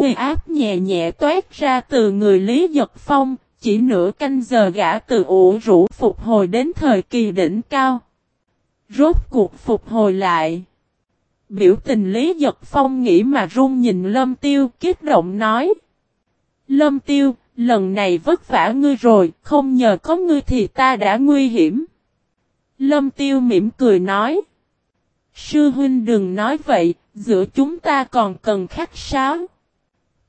uy áp nhẹ nhẹ toát ra từ người Lý Giật Phong, chỉ nửa canh giờ gã từ ủ rũ phục hồi đến thời kỳ đỉnh cao. Rốt cuộc phục hồi lại. Biểu tình Lý Giật Phong nghĩ mà run nhìn Lâm Tiêu kích động nói. Lâm Tiêu, lần này vất vả ngươi rồi, không nhờ có ngươi thì ta đã nguy hiểm. Lâm Tiêu mỉm cười nói. Sư huynh đừng nói vậy, giữa chúng ta còn cần khách sáo.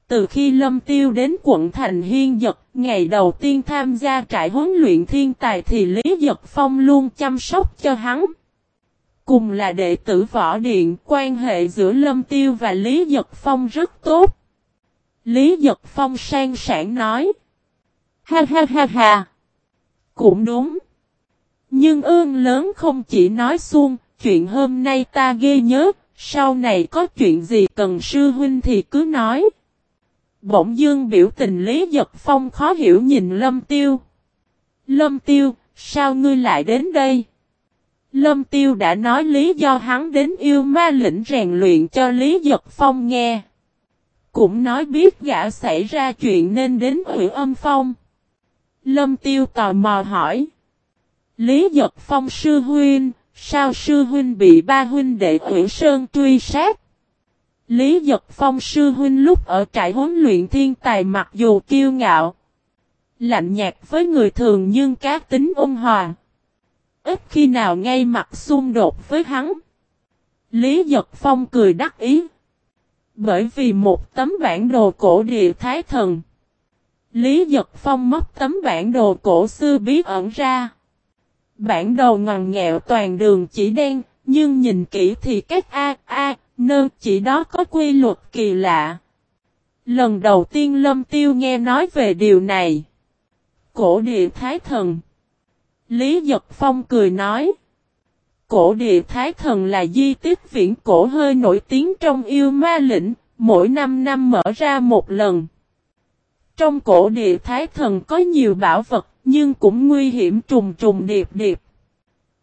Từ khi Lâm Tiêu đến quận Thành Hiên Dật, ngày đầu tiên tham gia trại huấn luyện thiên tài thì Lý Dật Phong luôn chăm sóc cho hắn. Cùng là đệ tử võ điện, quan hệ giữa Lâm Tiêu và Lý Dật Phong rất tốt. Lý Dật Phong sang sản nói. Ha ha ha ha. Cũng đúng. Nhưng ương lớn không chỉ nói xuông, chuyện hôm nay ta ghê nhớ, sau này có chuyện gì cần sư huynh thì cứ nói. Bỗng dương biểu tình Lý Giật Phong khó hiểu nhìn Lâm Tiêu. Lâm Tiêu, sao ngươi lại đến đây? Lâm Tiêu đã nói lý do hắn đến yêu ma lĩnh rèn luyện cho Lý Giật Phong nghe. Cũng nói biết gã xảy ra chuyện nên đến ủy âm phong. Lâm Tiêu tò mò hỏi. Lý Giật Phong sư huynh, sao sư huynh bị ba huynh đệ ủy sơn truy sát? Lý Giật Phong sư huynh lúc ở trại huấn luyện thiên tài mặc dù kiêu ngạo, lạnh nhạt với người thường nhưng các tính ôn hòa. Ít khi nào ngay mặt xung đột với hắn. Lý Giật Phong cười đắc ý. Bởi vì một tấm bản đồ cổ địa thái thần. Lý Giật Phong móc tấm bản đồ cổ xưa bí ẩn ra. Bản đồ ngằn nghẹo toàn đường chỉ đen, nhưng nhìn kỹ thì các A, A, Nơ chỉ đó có quy luật kỳ lạ. Lần đầu tiên Lâm Tiêu nghe nói về điều này. Cổ địa thái thần. Lý Giật Phong cười nói. Cổ địa thái thần là di tích viễn cổ hơi nổi tiếng trong yêu ma lĩnh, mỗi năm năm mở ra một lần. Trong cổ địa thái thần có nhiều bảo vật, nhưng cũng nguy hiểm trùng trùng điệp điệp.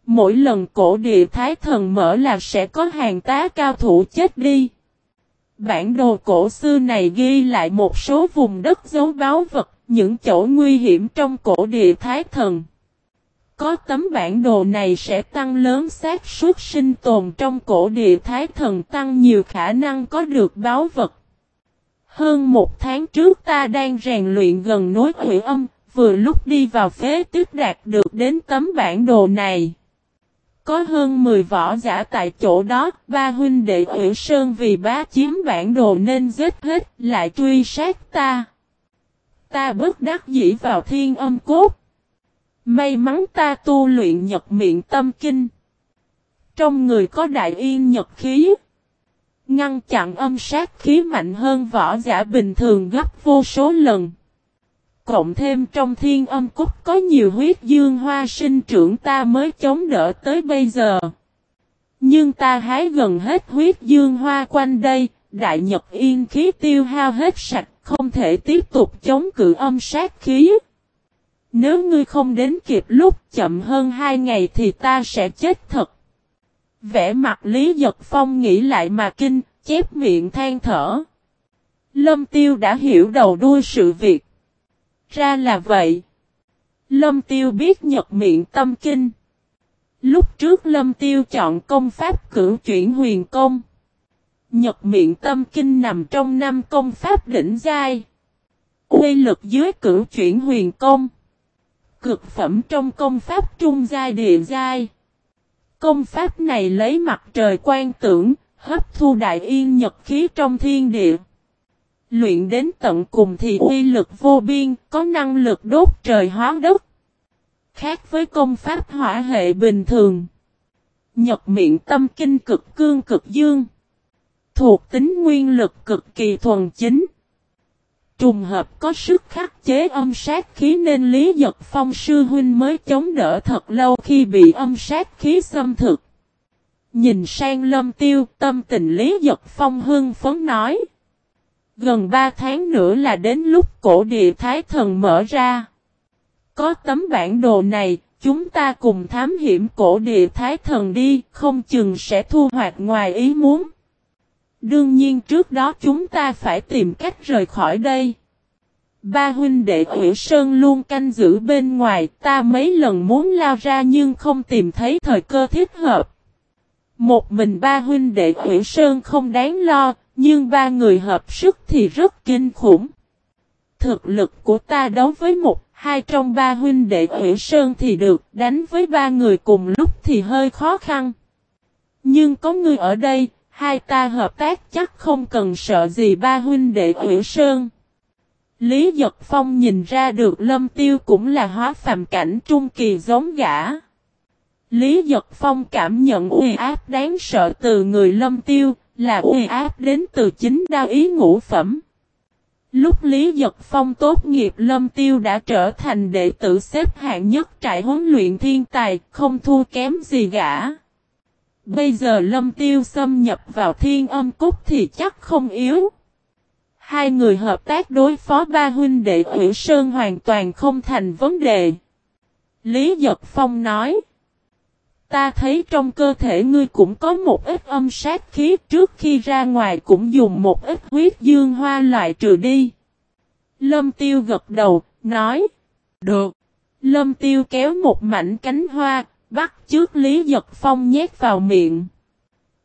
Mỗi lần cổ địa thái thần mở là sẽ có hàng tá cao thủ chết đi. Bản đồ cổ xưa này ghi lại một số vùng đất dấu báo vật, những chỗ nguy hiểm trong cổ địa thái thần. Có tấm bản đồ này sẽ tăng lớn xác suất sinh tồn trong cổ địa thái thần tăng nhiều khả năng có được báo vật. Hơn một tháng trước ta đang rèn luyện gần nối hủy âm, vừa lúc đi vào phế tức đạt được đến tấm bản đồ này. Có hơn 10 võ giả tại chỗ đó, ba huynh đệ Uyển Sơn vì bá chiếm bản đồ nên giết hết, lại truy sát ta. Ta bất đắc dĩ vào thiên âm cốt. May mắn ta tu luyện nhật miệng tâm kinh. Trong người có đại yên nhật khí. Ngăn chặn âm sát khí mạnh hơn võ giả bình thường gấp vô số lần. Cộng thêm trong thiên âm cúc có nhiều huyết dương hoa sinh trưởng ta mới chống đỡ tới bây giờ. Nhưng ta hái gần hết huyết dương hoa quanh đây, đại nhật yên khí tiêu hao hết sạch, không thể tiếp tục chống cự âm sát khí. Nếu ngươi không đến kịp lúc chậm hơn hai ngày thì ta sẽ chết thật. Vẽ mặt Lý Giật Phong nghĩ lại mà kinh, chép miệng than thở. Lâm Tiêu đã hiểu đầu đuôi sự việc. Ra là vậy. Lâm Tiêu biết nhật miệng tâm kinh. Lúc trước Lâm Tiêu chọn công pháp cửu chuyển huyền công. Nhật miệng tâm kinh nằm trong năm công pháp đỉnh giai. Quy lực dưới cửu chuyển huyền công. Cực phẩm trong công pháp trung giai địa giai. Công pháp này lấy mặt trời quan tưởng, hấp thu đại yên nhật khí trong thiên địa. Luyện đến tận cùng thì uy lực vô biên, có năng lực đốt trời hóa đất. Khác với công pháp hỏa hệ bình thường. Nhật miệng tâm kinh cực cương cực dương. Thuộc tính nguyên lực cực kỳ thuần chính. Trùng hợp có sức khắc chế âm sát khí nên Lý Giật Phong sư huynh mới chống đỡ thật lâu khi bị âm sát khí xâm thực. Nhìn sang lâm tiêu tâm tình Lý Giật Phong hưng phấn nói. Gần 3 tháng nữa là đến lúc cổ địa thái thần mở ra. Có tấm bản đồ này, chúng ta cùng thám hiểm cổ địa thái thần đi, không chừng sẽ thu hoạch ngoài ý muốn. Đương nhiên trước đó chúng ta phải tìm cách rời khỏi đây. Ba huynh đệ Ủy Sơn luôn canh giữ bên ngoài, ta mấy lần muốn lao ra nhưng không tìm thấy thời cơ thích hợp. Một mình ba huynh đệ Ủy Sơn không đáng lo, nhưng ba người hợp sức thì rất kinh khủng. Thực lực của ta đấu với một, hai trong ba huynh đệ Ủy Sơn thì được, đánh với ba người cùng lúc thì hơi khó khăn. Nhưng có người ở đây, hai ta hợp tác chắc không cần sợ gì ba huynh đệ Ủy Sơn. Lý Giật Phong nhìn ra được Lâm Tiêu cũng là hóa phàm cảnh trung kỳ giống gã. Lý Giật Phong cảm nhận uy áp đáng sợ từ người Lâm Tiêu, là uy áp đến từ chính đao ý ngũ phẩm. Lúc Lý Giật Phong tốt nghiệp Lâm Tiêu đã trở thành đệ tử xếp hạng nhất trại huấn luyện thiên tài, không thua kém gì gã. Bây giờ Lâm Tiêu xâm nhập vào thiên âm cúc thì chắc không yếu. Hai người hợp tác đối phó ba huynh đệ Ủy Sơn hoàn toàn không thành vấn đề. Lý Giật Phong nói. Ta thấy trong cơ thể ngươi cũng có một ít âm sát khí trước khi ra ngoài cũng dùng một ít huyết dương hoa loại trừ đi. Lâm Tiêu gật đầu, nói. Được. Lâm Tiêu kéo một mảnh cánh hoa, bắt trước Lý Giật Phong nhét vào miệng.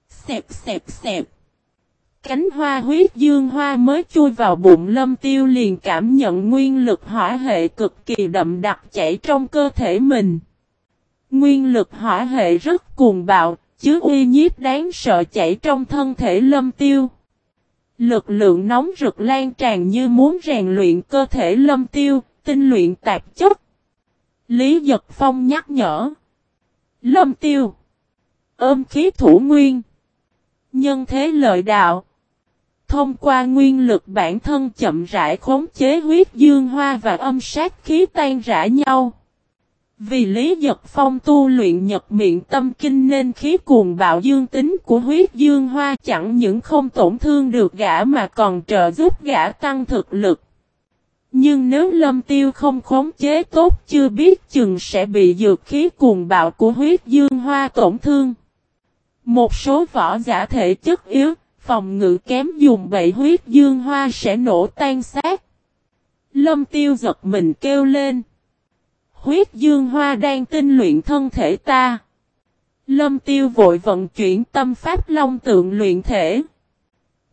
Xẹp xẹp xẹp. Cánh hoa huyết dương hoa mới chui vào bụng lâm tiêu liền cảm nhận nguyên lực hỏa hệ cực kỳ đậm đặc chảy trong cơ thể mình. Nguyên lực hỏa hệ rất cuồng bạo, chứa uy nhiếp đáng sợ chảy trong thân thể lâm tiêu. Lực lượng nóng rực lan tràn như muốn rèn luyện cơ thể lâm tiêu, tinh luyện tạp chất. Lý Giật Phong nhắc nhở. Lâm tiêu. Ôm khí thủ nguyên. Nhân thế lợi đạo. Thông qua nguyên lực bản thân chậm rãi khống chế huyết dương hoa và âm sát khí tan rã nhau. Vì Lý Giật Phong tu luyện nhật miệng tâm kinh nên khí cuồng bạo dương tính của huyết dương hoa chẳng những không tổn thương được gã mà còn trợ giúp gã tăng thực lực. Nhưng nếu lâm tiêu không khống chế tốt chưa biết chừng sẽ bị dược khí cuồng bạo của huyết dương hoa tổn thương. Một số võ giả thể chất yếu, phòng ngự kém dùng bậy huyết dương hoa sẽ nổ tan xác. Lâm tiêu giật mình kêu lên. Huyết dương hoa đang tinh luyện thân thể ta. Lâm tiêu vội vận chuyển tâm pháp long tượng luyện thể.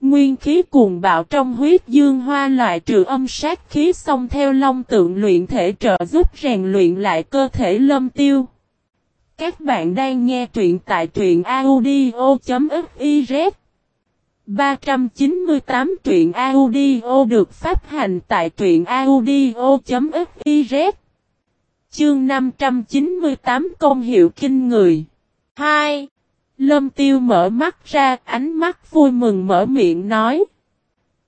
Nguyên khí cuồng bạo trong huyết dương hoa loại trừ âm sát khí xong theo long tượng luyện thể trợ giúp rèn luyện lại cơ thể lâm tiêu. Các bạn đang nghe truyện tại truyện audio.fiz 398 truyện audio được phát hành tại truyện audio.fiz Chương 598 công hiệu kinh người 2. Lâm tiêu mở mắt ra, ánh mắt vui mừng mở miệng nói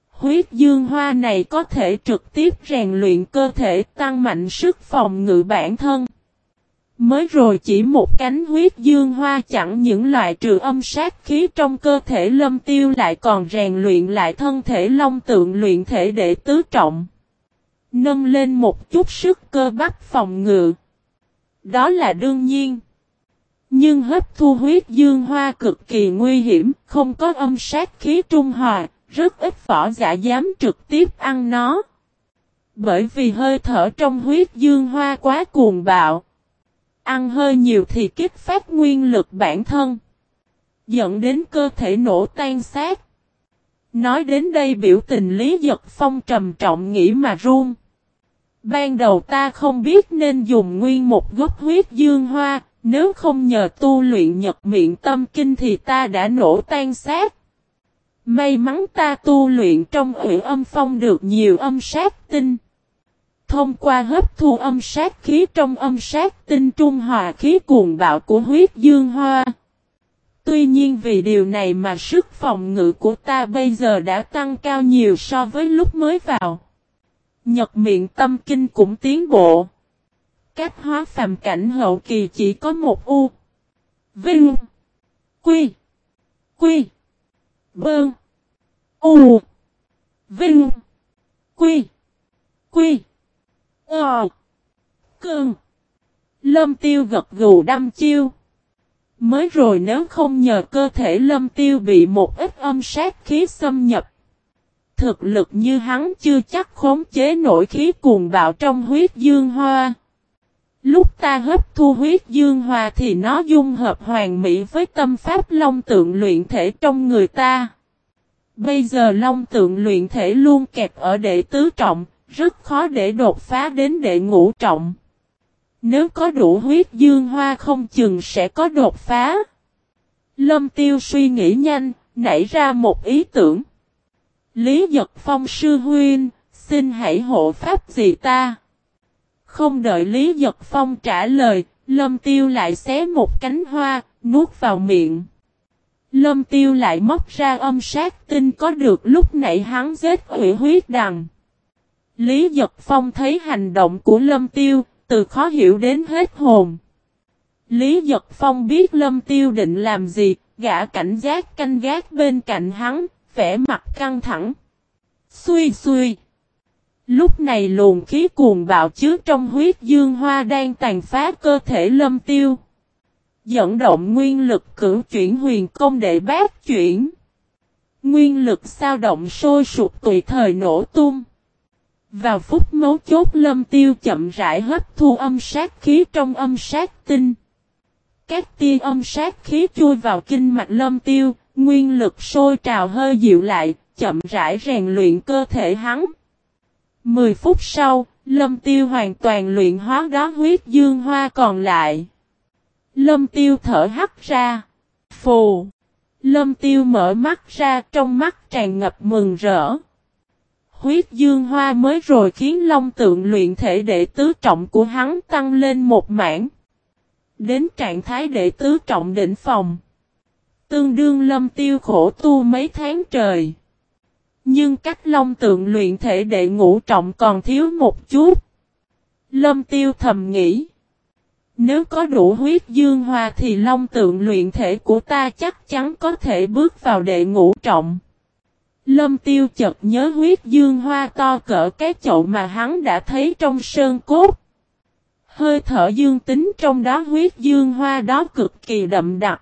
Huyết dương hoa này có thể trực tiếp rèn luyện cơ thể, tăng mạnh sức phòng ngự bản thân Mới rồi chỉ một cánh huyết dương hoa chẳng những loại trừ âm sát khí trong cơ thể lâm tiêu, lại còn rèn luyện lại thân thể long tượng luyện thể để tứ trọng. Nâng lên một chút sức cơ bắp phòng ngự. Đó là đương nhiên. Nhưng hấp thu huyết dương hoa cực kỳ nguy hiểm, không có âm sát khí trung hòa, rất ít võ giả dám trực tiếp ăn nó. Bởi vì hơi thở trong huyết dương hoa quá cuồng bạo. Ăn hơi nhiều thì kích phát nguyên lực bản thân. Dẫn đến cơ thể nổ tan xác. Nói đến đây biểu tình Lý Giật Phong trầm trọng nghĩ mà run. Ban đầu ta không biết nên dùng nguyên một gốc huyết dương hoa, nếu không nhờ tu luyện nhật miệng tâm kinh thì ta đã nổ tan xác. May mắn ta tu luyện trong ủy âm phong được nhiều âm sát tinh. Thông qua hấp thu âm sát khí trong âm sát tinh trung hòa khí cuồng bạo của huyết dương hoa. Tuy nhiên vì điều này mà sức phòng ngự của ta bây giờ đã tăng cao nhiều so với lúc mới vào. Nhật miệng tâm kinh cũng tiến bộ. Cách hóa phàm cảnh hậu kỳ chỉ có một U. Vinh. Quy. Quy. Bơn. U. Vinh. Quy. Quy. Ờ. Cơn. Lâm tiêu gật gù đâm chiêu. Mới rồi nếu không nhờ cơ thể lâm tiêu bị một ít âm sát khí xâm nhập. Thực lực như hắn chưa chắc khống chế nổi khí cuồng bạo trong huyết dương hoa. Lúc ta hấp thu huyết dương hoa thì nó dung hợp hoàn mỹ với tâm pháp long tượng luyện thể trong người ta. Bây giờ long tượng luyện thể luôn kẹp ở đệ tứ trọng, rất khó để đột phá đến đệ ngũ trọng. Nếu có đủ huyết dương hoa không chừng sẽ có đột phá. Lâm tiêu suy nghĩ nhanh, nảy ra một ý tưởng. Lý giật phong sư huyên, xin hãy hộ pháp gì ta. Không đợi Lý giật phong trả lời, lâm tiêu lại xé một cánh hoa, nuốt vào miệng. Lâm tiêu lại móc ra âm sát tinh có được lúc nãy hắn giết hủy huyết đằng. Lý giật phong thấy hành động của lâm tiêu, từ khó hiểu đến hết hồn. Lý Giật Phong biết Lâm Tiêu định làm gì, gã cảnh giác canh gác bên cạnh hắn, vẻ mặt căng thẳng. Xuy xuy. Lúc này luồng khí cuồng bạo chứa trong huyết dương hoa đang tàn phá cơ thể Lâm Tiêu. Dẫn động nguyên lực cử chuyển huyền công để bát chuyển. Nguyên lực sao động sôi sụp tùy thời nổ tung. Vào phút mấu chốt lâm tiêu chậm rãi hấp thu âm sát khí trong âm sát tinh. Các tia âm sát khí chui vào kinh mạch lâm tiêu, nguyên lực sôi trào hơi dịu lại, chậm rãi rèn luyện cơ thể hắn. Mười phút sau, lâm tiêu hoàn toàn luyện hóa đó huyết dương hoa còn lại. Lâm tiêu thở hắt ra. Phù. Lâm tiêu mở mắt ra trong mắt tràn ngập mừng rỡ. Huyết dương hoa mới rồi khiến long tượng luyện thể đệ tứ trọng của hắn tăng lên một mảng. Đến trạng thái đệ tứ trọng đỉnh phòng. Tương đương lâm tiêu khổ tu mấy tháng trời. Nhưng cách long tượng luyện thể đệ ngũ trọng còn thiếu một chút. Lâm tiêu thầm nghĩ. Nếu có đủ huyết dương hoa thì long tượng luyện thể của ta chắc chắn có thể bước vào đệ ngũ trọng. Lâm tiêu chợt nhớ huyết dương hoa to cỡ cái chậu mà hắn đã thấy trong sơn cốt. Hơi thở dương tính trong đó huyết dương hoa đó cực kỳ đậm đặc.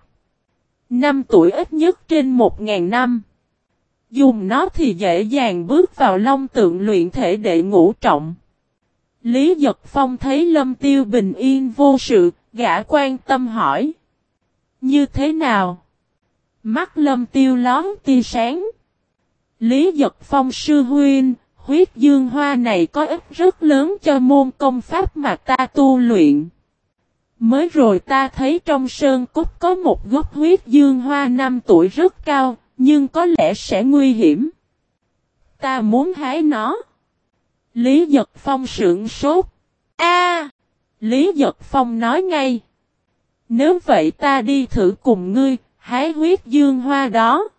Năm tuổi ít nhất trên một ngàn năm. Dùng nó thì dễ dàng bước vào long tượng luyện thể đệ ngũ trọng. Lý Giật Phong thấy Lâm Tiêu bình yên vô sự, gã quan tâm hỏi. Như thế nào? Mắt Lâm Tiêu lón tia sáng. Lý Giật Phong sư huynh, huyết dương hoa này có ích rất lớn cho môn công pháp mà ta tu luyện. Mới rồi ta thấy trong sơn cốt có một gốc huyết dương hoa năm tuổi rất cao, nhưng có lẽ sẽ nguy hiểm. Ta muốn hái nó. Lý Giật Phong sững sốt. A! Lý Giật Phong nói ngay. Nếu vậy ta đi thử cùng ngươi, hái huyết dương hoa đó.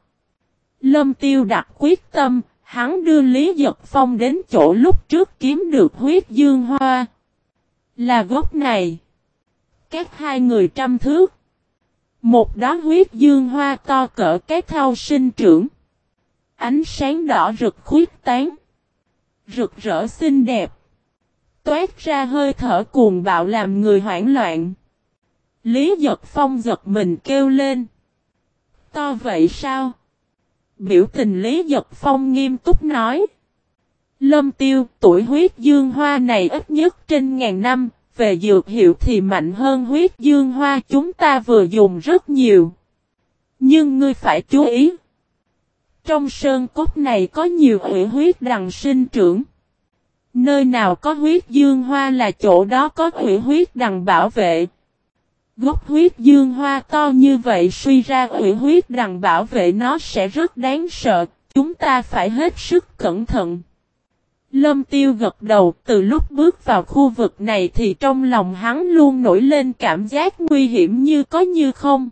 Lâm Tiêu đặt quyết tâm, hắn đưa Lý Giật Phong đến chỗ lúc trước kiếm được huyết dương hoa. Là gốc này. Các hai người trăm thước. Một đó huyết dương hoa to cỡ cái thao sinh trưởng. Ánh sáng đỏ rực khuyết tán. Rực rỡ xinh đẹp. Toát ra hơi thở cuồng bạo làm người hoảng loạn. Lý giật phong giật mình kêu lên. To vậy sao? Biểu tình Lý Giật Phong nghiêm túc nói. Lâm tiêu, tuổi huyết dương hoa này ít nhất trên ngàn năm, về dược hiệu thì mạnh hơn huyết dương hoa chúng ta vừa dùng rất nhiều. Nhưng ngươi phải chú ý. Trong sơn cốt này có nhiều ủy huyết đằng sinh trưởng. Nơi nào có huyết dương hoa là chỗ đó có ủy huyết đằng bảo vệ. Gốc huyết dương hoa to như vậy suy ra ủy huyết đằng bảo vệ nó sẽ rất đáng sợ, chúng ta phải hết sức cẩn thận. Lâm tiêu gật đầu từ lúc bước vào khu vực này thì trong lòng hắn luôn nổi lên cảm giác nguy hiểm như có như không.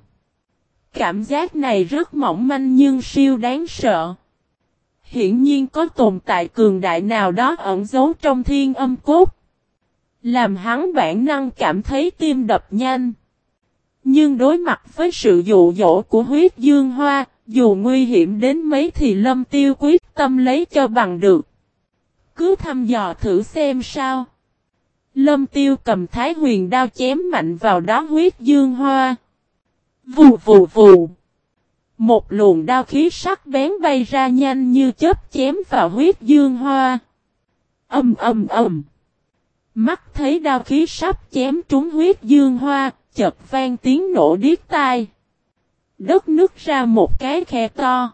Cảm giác này rất mỏng manh nhưng siêu đáng sợ. Hiển nhiên có tồn tại cường đại nào đó ẩn giấu trong thiên âm cốt. Làm hắn bản năng cảm thấy tim đập nhanh. Nhưng đối mặt với sự dụ dỗ của huyết dương hoa, dù nguy hiểm đến mấy thì lâm tiêu quyết tâm lấy cho bằng được. Cứ thăm dò thử xem sao. Lâm tiêu cầm thái huyền đao chém mạnh vào đó huyết dương hoa. Vù vù vù. Một luồng đao khí sắc bén bay ra nhanh như chớp chém vào huyết dương hoa. Âm âm âm. Mắt thấy đao khí sắp chém trúng huyết dương hoa, chợt vang tiếng nổ điếc tai. Đất nứt ra một cái khe to.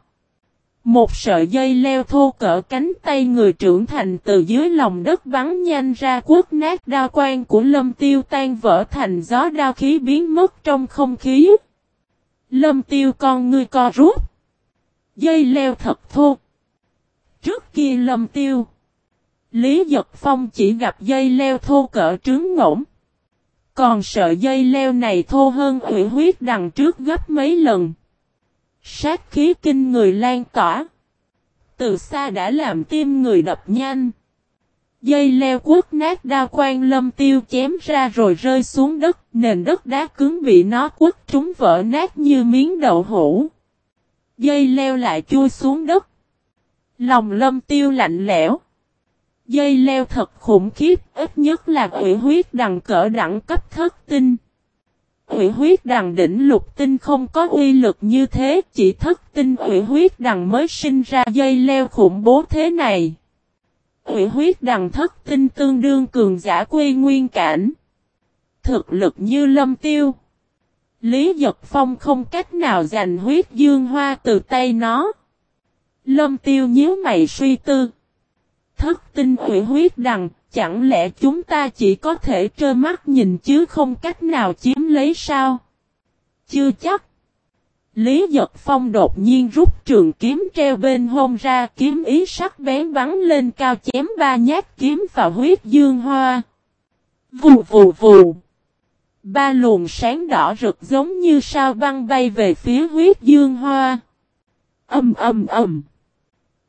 Một sợi dây leo thô cỡ cánh tay người trưởng thành từ dưới lòng đất bắn nhanh ra quất nát đao quan của lâm tiêu tan vỡ thành gió đao khí biến mất trong không khí. Lâm tiêu con ngươi co rút. Dây leo thật thô. Trước kia lâm tiêu. Lý Giật Phong chỉ gặp dây leo thô cỡ trứng ngỗng. Còn sợi dây leo này thô hơn ủy huyết đằng trước gấp mấy lần. Sát khí kinh người lan tỏa. Từ xa đã làm tim người đập nhanh. Dây leo quất nát đao quan lâm tiêu chém ra rồi rơi xuống đất, nền đất đá cứng bị nó quất trúng vỡ nát như miếng đậu hũ. Dây leo lại chui xuống đất. Lòng lâm tiêu lạnh lẽo. Dây leo thật khủng khiếp, ít nhất là ủy huyết đằng cỡ đẳng cấp thất tinh. Ủy huyết đằng đỉnh lục tinh không có uy lực như thế, chỉ thất tinh ủy huyết đằng mới sinh ra dây leo khủng bố thế này. Ủy huyết đằng thất tinh tương đương cường giả quy nguyên cảnh. Thực lực như lâm tiêu. Lý Giật Phong không cách nào giành huyết dương hoa từ tay nó. Lâm tiêu nhíu mày suy tư. Thất tinh quỷ huyết đằng, chẳng lẽ chúng ta chỉ có thể trơ mắt nhìn chứ không cách nào chiếm lấy sao? Chưa chắc. Lý Giật Phong đột nhiên rút trường kiếm treo bên hông ra kiếm ý sắc bén bắn lên cao chém ba nhát kiếm vào huyết dương hoa. Vù vù vù. Ba luồng sáng đỏ rực giống như sao băng bay về phía huyết dương hoa. Âm âm âm.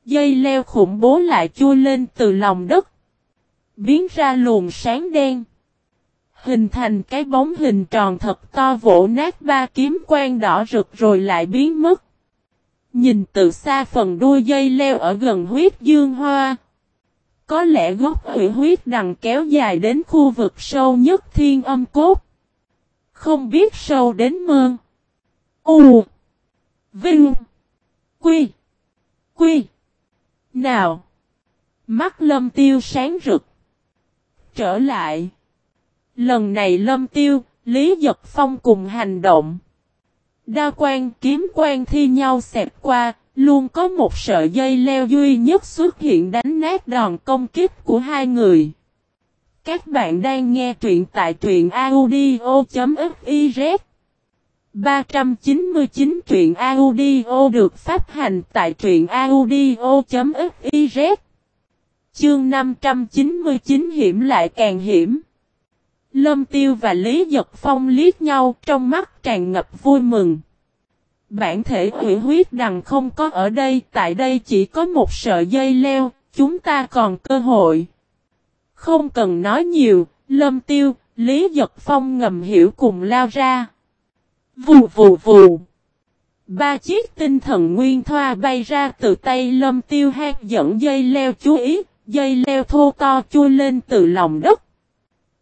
Dây leo khủng bố lại chui lên từ lòng đất. Biến ra luồng sáng đen. Hình thành cái bóng hình tròn thật to vỗ nát ba kiếm quang đỏ rực rồi lại biến mất. Nhìn từ xa phần đuôi dây leo ở gần huyết dương hoa. Có lẽ gốc hủy huyết đằng kéo dài đến khu vực sâu nhất thiên âm cốt. Không biết sâu đến mương. U. Vinh. Quy. Quy. Nào. Mắt lâm tiêu sáng rực. Trở lại. Lần này lâm tiêu, Lý Giật Phong cùng hành động. Đa quan kiếm quan thi nhau xẹp qua, luôn có một sợi dây leo duy nhất xuất hiện đánh nát đòn công kích của hai người. Các bạn đang nghe truyện tại truyện audio.fif 399 truyện audio được phát hành tại truyện audio.fiz Chương 599 hiểm lại càng hiểm. Lâm Tiêu và Lý Giật Phong liếc nhau trong mắt tràn ngập vui mừng. Bản thể hủy huyết đằng không có ở đây, tại đây chỉ có một sợi dây leo, chúng ta còn cơ hội. Không cần nói nhiều, Lâm Tiêu, Lý Giật Phong ngầm hiểu cùng lao ra. Vù vù vù. Ba chiếc tinh thần nguyên thoa bay ra từ tay Lâm Tiêu hát dẫn dây leo chú ý, dây leo thô to chui lên từ lòng đất.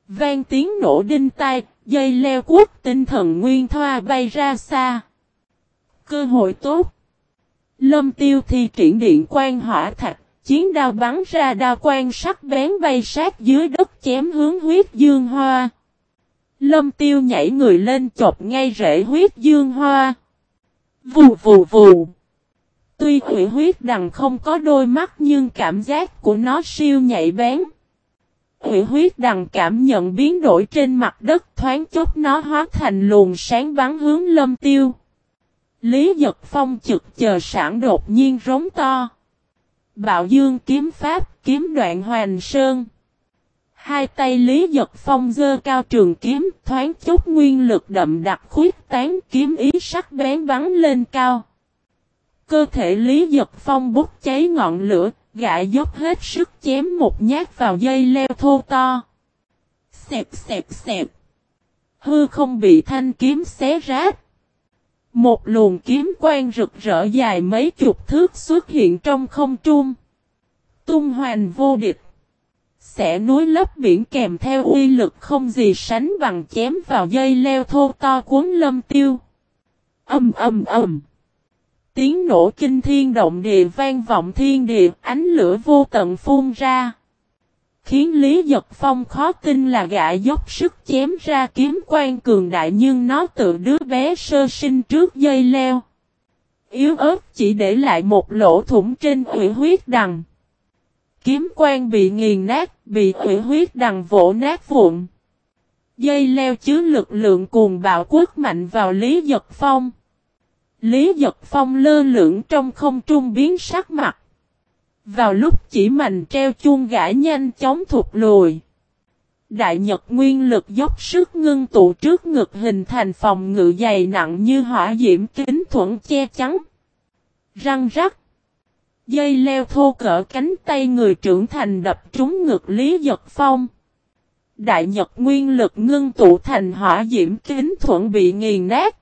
Vang tiếng nổ đinh tai, dây leo quốc tinh thần nguyên thoa bay ra xa. Cơ hội tốt. Lâm tiêu thi triển điện quan hỏa thạch, chiến đao bắn ra đao quan sắc bén bay sát dưới đất chém hướng huyết dương hoa. Lâm tiêu nhảy người lên chộp ngay rễ huyết dương hoa. Vù vù vù. Tuy quỷ huyết đằng không có đôi mắt nhưng cảm giác của nó siêu nhạy bén. Quỷ huyết đằng cảm nhận biến đổi trên mặt đất thoáng chốc nó hóa thành luồng sáng bắn hướng lâm tiêu. Lý giật phong trực chờ sản đột nhiên rống to. Bạo dương kiếm pháp kiếm đoạn hoàn sơn. Hai tay Lý Giật Phong dơ cao trường kiếm, thoáng chút nguyên lực đậm đặc khuyết tán kiếm ý sắc bén bắn lên cao. Cơ thể Lý Giật Phong bút cháy ngọn lửa, gã dốc hết sức chém một nhát vào dây leo thô to. Xẹp xẹp xẹp. Hư không bị thanh kiếm xé rách. Một luồng kiếm quang rực rỡ dài mấy chục thước xuất hiện trong không trung. Tung hoành vô địch. Xẻ núi lấp biển kèm theo uy lực không gì sánh bằng chém vào dây leo thô to cuốn lâm tiêu. Âm âm âm. Tiếng nổ kinh thiên động địa vang vọng thiên địa, ánh lửa vô tận phun ra. Khiến Lý Giật Phong khó tin là gã dốc sức chém ra kiếm quan cường đại nhưng nó tự đứa bé sơ sinh trước dây leo. Yếu ớt chỉ để lại một lỗ thủng trên ủy huyết đằng. Kiếm quan bị nghiền nát, bị ủy huyết đằng vỗ nát vụn. Dây leo chứa lực lượng cuồng bạo quất mạnh vào Lý Giật Phong. Lý Giật Phong lơ lửng trong không trung biến sắc mặt. Vào lúc chỉ mạnh treo chuông gã nhanh chóng thụt lùi. Đại Nhật nguyên lực dốc sức ngưng tụ trước ngực hình thành phòng ngự dày nặng như hỏa diễm kính thuẫn che chắn. Răng rắc. Dây leo thô cỡ cánh tay người trưởng thành đập trúng ngực Lý Giật Phong. Đại Nhật nguyên lực ngưng tụ thành hỏa diễm kính thuận bị nghiền nát.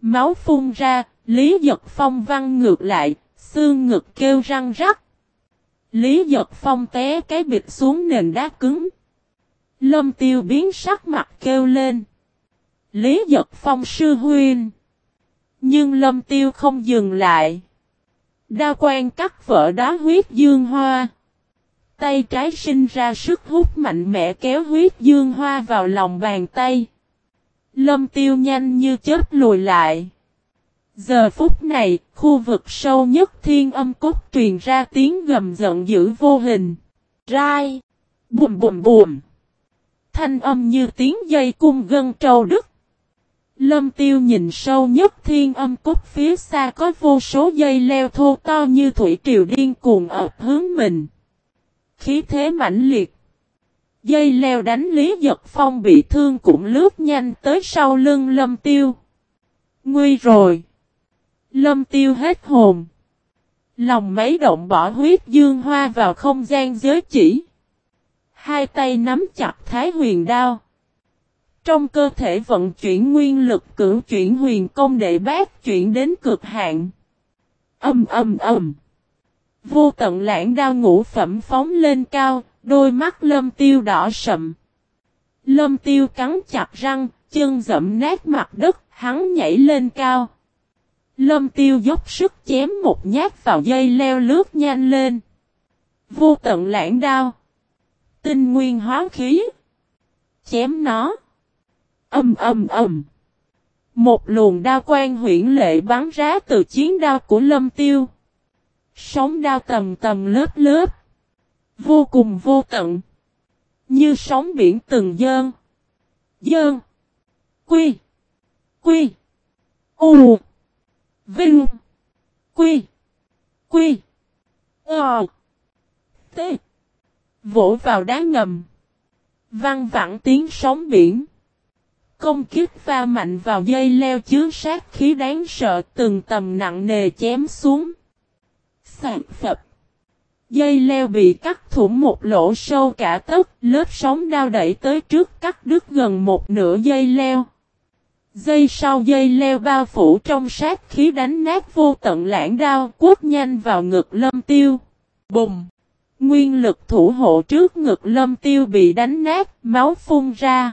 Máu phun ra, Lý Giật Phong văng ngược lại, xương ngực kêu răng rắc. Lý Giật Phong té cái bịch xuống nền đá cứng. Lâm tiêu biến sắc mặt kêu lên. Lý Giật Phong sư huyên. Nhưng lâm tiêu không dừng lại. Đa quan cắt vỡ đá huyết dương hoa. Tay trái sinh ra sức hút mạnh mẽ kéo huyết dương hoa vào lòng bàn tay. Lâm tiêu nhanh như chết lùi lại. Giờ phút này, khu vực sâu nhất thiên âm cốt truyền ra tiếng gầm giận dữ vô hình. Rai! Bùm bùm bùm! Thanh âm như tiếng dây cung gân trâu đứt. Lâm tiêu nhìn sâu nhất thiên âm cốt phía xa có vô số dây leo thô to như thủy triều điên cuồng ập hướng mình. Khí thế mãnh liệt. Dây leo đánh Lý Giật Phong bị thương cũng lướt nhanh tới sau lưng lâm tiêu. Nguy rồi. Lâm tiêu hết hồn. Lòng mấy động bỏ huyết dương hoa vào không gian giới chỉ. Hai tay nắm chặt thái huyền đao. Trong cơ thể vận chuyển nguyên lực cử chuyển huyền công để bát chuyển đến cực hạn. Âm âm âm. Vô tận lãng đao ngũ phẩm phóng lên cao, đôi mắt lâm tiêu đỏ sậm. Lâm tiêu cắn chặt răng, chân dậm nát mặt đất, hắn nhảy lên cao. Lâm tiêu dốc sức chém một nhát vào dây leo lướt nhanh lên. Vô tận lãng đao. Tinh nguyên hóa khí. Chém nó. Âm âm âm. Một luồng đao quan huyển lệ bắn ra từ chiến đao của lâm tiêu. Sóng đao tầm tầm lớp lớp. Vô cùng vô tận. Như sóng biển từng dơn. Dơn. Quy. Quy. U. Vinh. Quy. Quy. Ờ. T. Vỗ vào đá ngầm. Văng vẳng tiếng sóng biển. Công kích va mạnh vào dây leo chứa sát khí đáng sợ từng tầm nặng nề chém xuống. Sạc phập. Dây leo bị cắt thủng một lỗ sâu cả tấc, lớp sóng đao đẩy tới trước cắt đứt gần một nửa dây leo. Dây sau dây leo bao phủ trong sát khí đánh nát vô tận lãng đao quất nhanh vào ngực lâm tiêu. Bùng! Nguyên lực thủ hộ trước ngực lâm tiêu bị đánh nát, máu phun ra.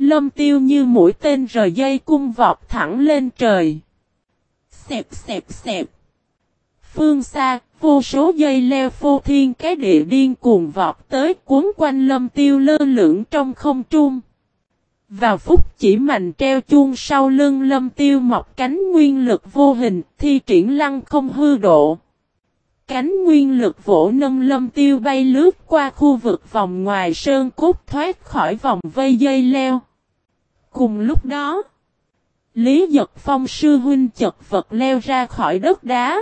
Lâm tiêu như mũi tên rời dây cung vọt thẳng lên trời. Xẹp xẹp xẹp. Phương xa, vô số dây leo phô thiên cái địa điên cuồng vọt tới cuốn quanh lâm tiêu lơ lửng trong không trung. Vào phút chỉ mạnh treo chuông sau lưng lâm tiêu mọc cánh nguyên lực vô hình, thi triển lăng không hư độ. Cánh nguyên lực vỗ nâng lâm tiêu bay lướt qua khu vực vòng ngoài sơn cốt thoát khỏi vòng vây dây leo. Cùng lúc đó, Lý Giật Phong sư huynh chật vật leo ra khỏi đất đá.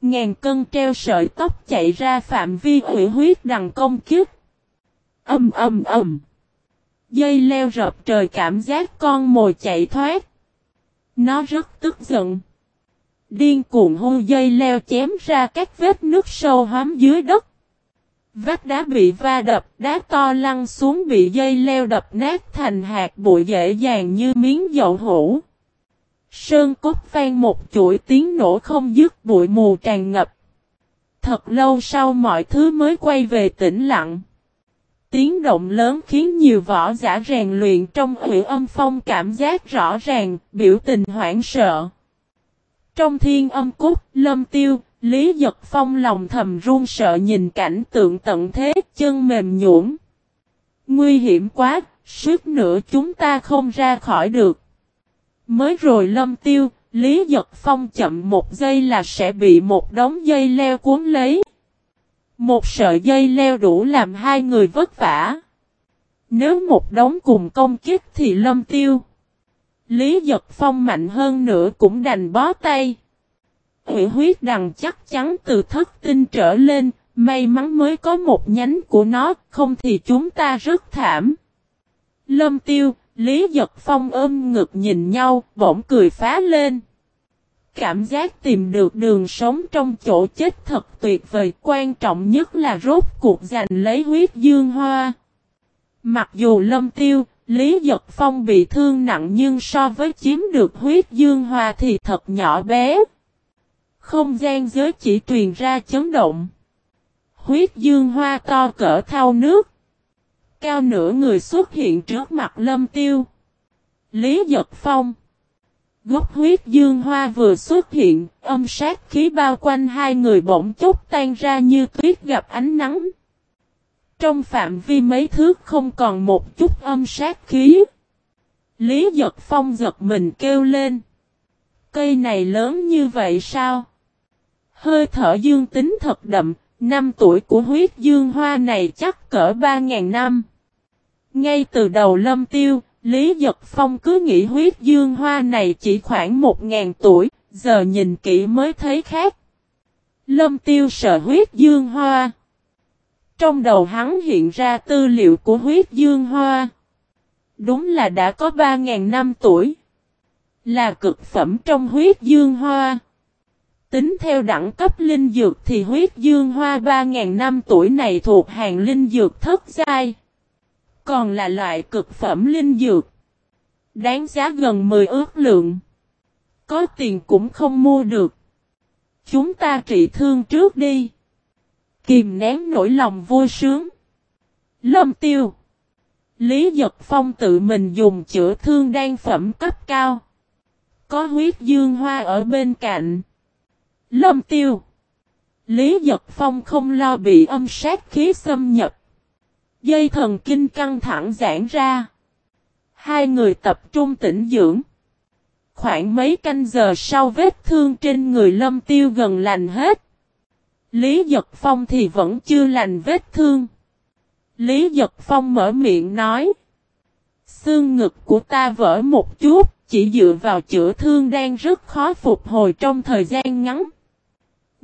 Ngàn cân treo sợi tóc chạy ra phạm vi hủy huyết đằng công kiếp. Âm âm âm. Dây leo rợp trời cảm giác con mồi chạy thoát. Nó rất tức giận. Điên cuồng hô dây leo chém ra các vết nước sâu hóm dưới đất. Vách đá bị va đập, đá to lăn xuống bị dây leo đập nát thành hạt bụi dễ dàng như miếng dậu hũ. Sơn cốt vang một chuỗi tiếng nổ không dứt bụi mù tràn ngập. Thật lâu sau mọi thứ mới quay về tĩnh lặng. tiếng động lớn khiến nhiều võ giả rèn luyện trong hủy âm phong cảm giác rõ ràng, biểu tình hoảng sợ. Trong thiên âm cốt, lâm tiêu, Lý Giật Phong lòng thầm run sợ nhìn cảnh tượng tận thế, chân mềm nhũn. Nguy hiểm quá, suốt nữa chúng ta không ra khỏi được. Mới rồi lâm tiêu, Lý Giật Phong chậm một giây là sẽ bị một đống dây leo cuốn lấy. Một sợi dây leo đủ làm hai người vất vả. Nếu một đống cùng công kích thì lâm tiêu. Lý Giật Phong mạnh hơn nữa cũng đành bó tay. Hủy huyết đằng chắc chắn từ thất tinh trở lên, may mắn mới có một nhánh của nó, không thì chúng ta rất thảm. Lâm tiêu, Lý Giật Phong ôm ngực nhìn nhau, bỗng cười phá lên. Cảm giác tìm được đường sống trong chỗ chết thật tuyệt vời, quan trọng nhất là rốt cuộc giành lấy huyết dương hoa. Mặc dù lâm tiêu, Lý Giật Phong bị thương nặng nhưng so với chiếm được huyết dương hoa thì thật nhỏ bé. Không gian giới chỉ truyền ra chấn động. Huyết dương hoa to cỡ thao nước. Cao nửa người xuất hiện trước mặt lâm tiêu. Lý Giật Phong. Gốc huyết dương hoa vừa xuất hiện, âm sát khí bao quanh hai người bỗng chốc tan ra như tuyết gặp ánh nắng. Trong phạm vi mấy thước không còn một chút âm sát khí. Lý giật phong giật mình kêu lên. Cây này lớn như vậy sao? Hơi thở dương tính thật đậm, năm tuổi của huyết dương hoa này chắc cỡ ba ngàn năm. Ngay từ đầu lâm tiêu, Lý Giật Phong cứ nghĩ huyết dương hoa này chỉ khoảng một ngàn tuổi, giờ nhìn kỹ mới thấy khác. Lâm tiêu sợ huyết dương hoa. Trong đầu hắn hiện ra tư liệu của huyết dương hoa. Đúng là đã có ba ngàn năm tuổi. Là cực phẩm trong huyết dương hoa. Tính theo đẳng cấp linh dược thì huyết dương hoa ba ngàn năm tuổi này thuộc hàng linh dược thất giai, còn là loại cực phẩm linh dược. Đáng giá gần 10 ước lượng. Có tiền cũng không mua được. Chúng ta trị thương trước đi. Kìm nén nỗi lòng vui sướng. Lâm tiêu. Lý Giật Phong tự mình dùng chữa thương đan phẩm cấp cao. Có huyết dương hoa ở bên cạnh. Lâm tiêu. Lý Giật Phong không lo bị âm sát khí xâm nhập. Dây thần kinh căng thẳng giãn ra. Hai người tập trung tĩnh dưỡng. Khoảng mấy canh giờ sau vết thương trên người lâm tiêu gần lành hết. Lý Giật Phong thì vẫn chưa lành vết thương. Lý Giật Phong mở miệng nói. Xương ngực của ta vỡ một chút, chỉ dựa vào chữa thương đang rất khó phục hồi trong thời gian ngắn.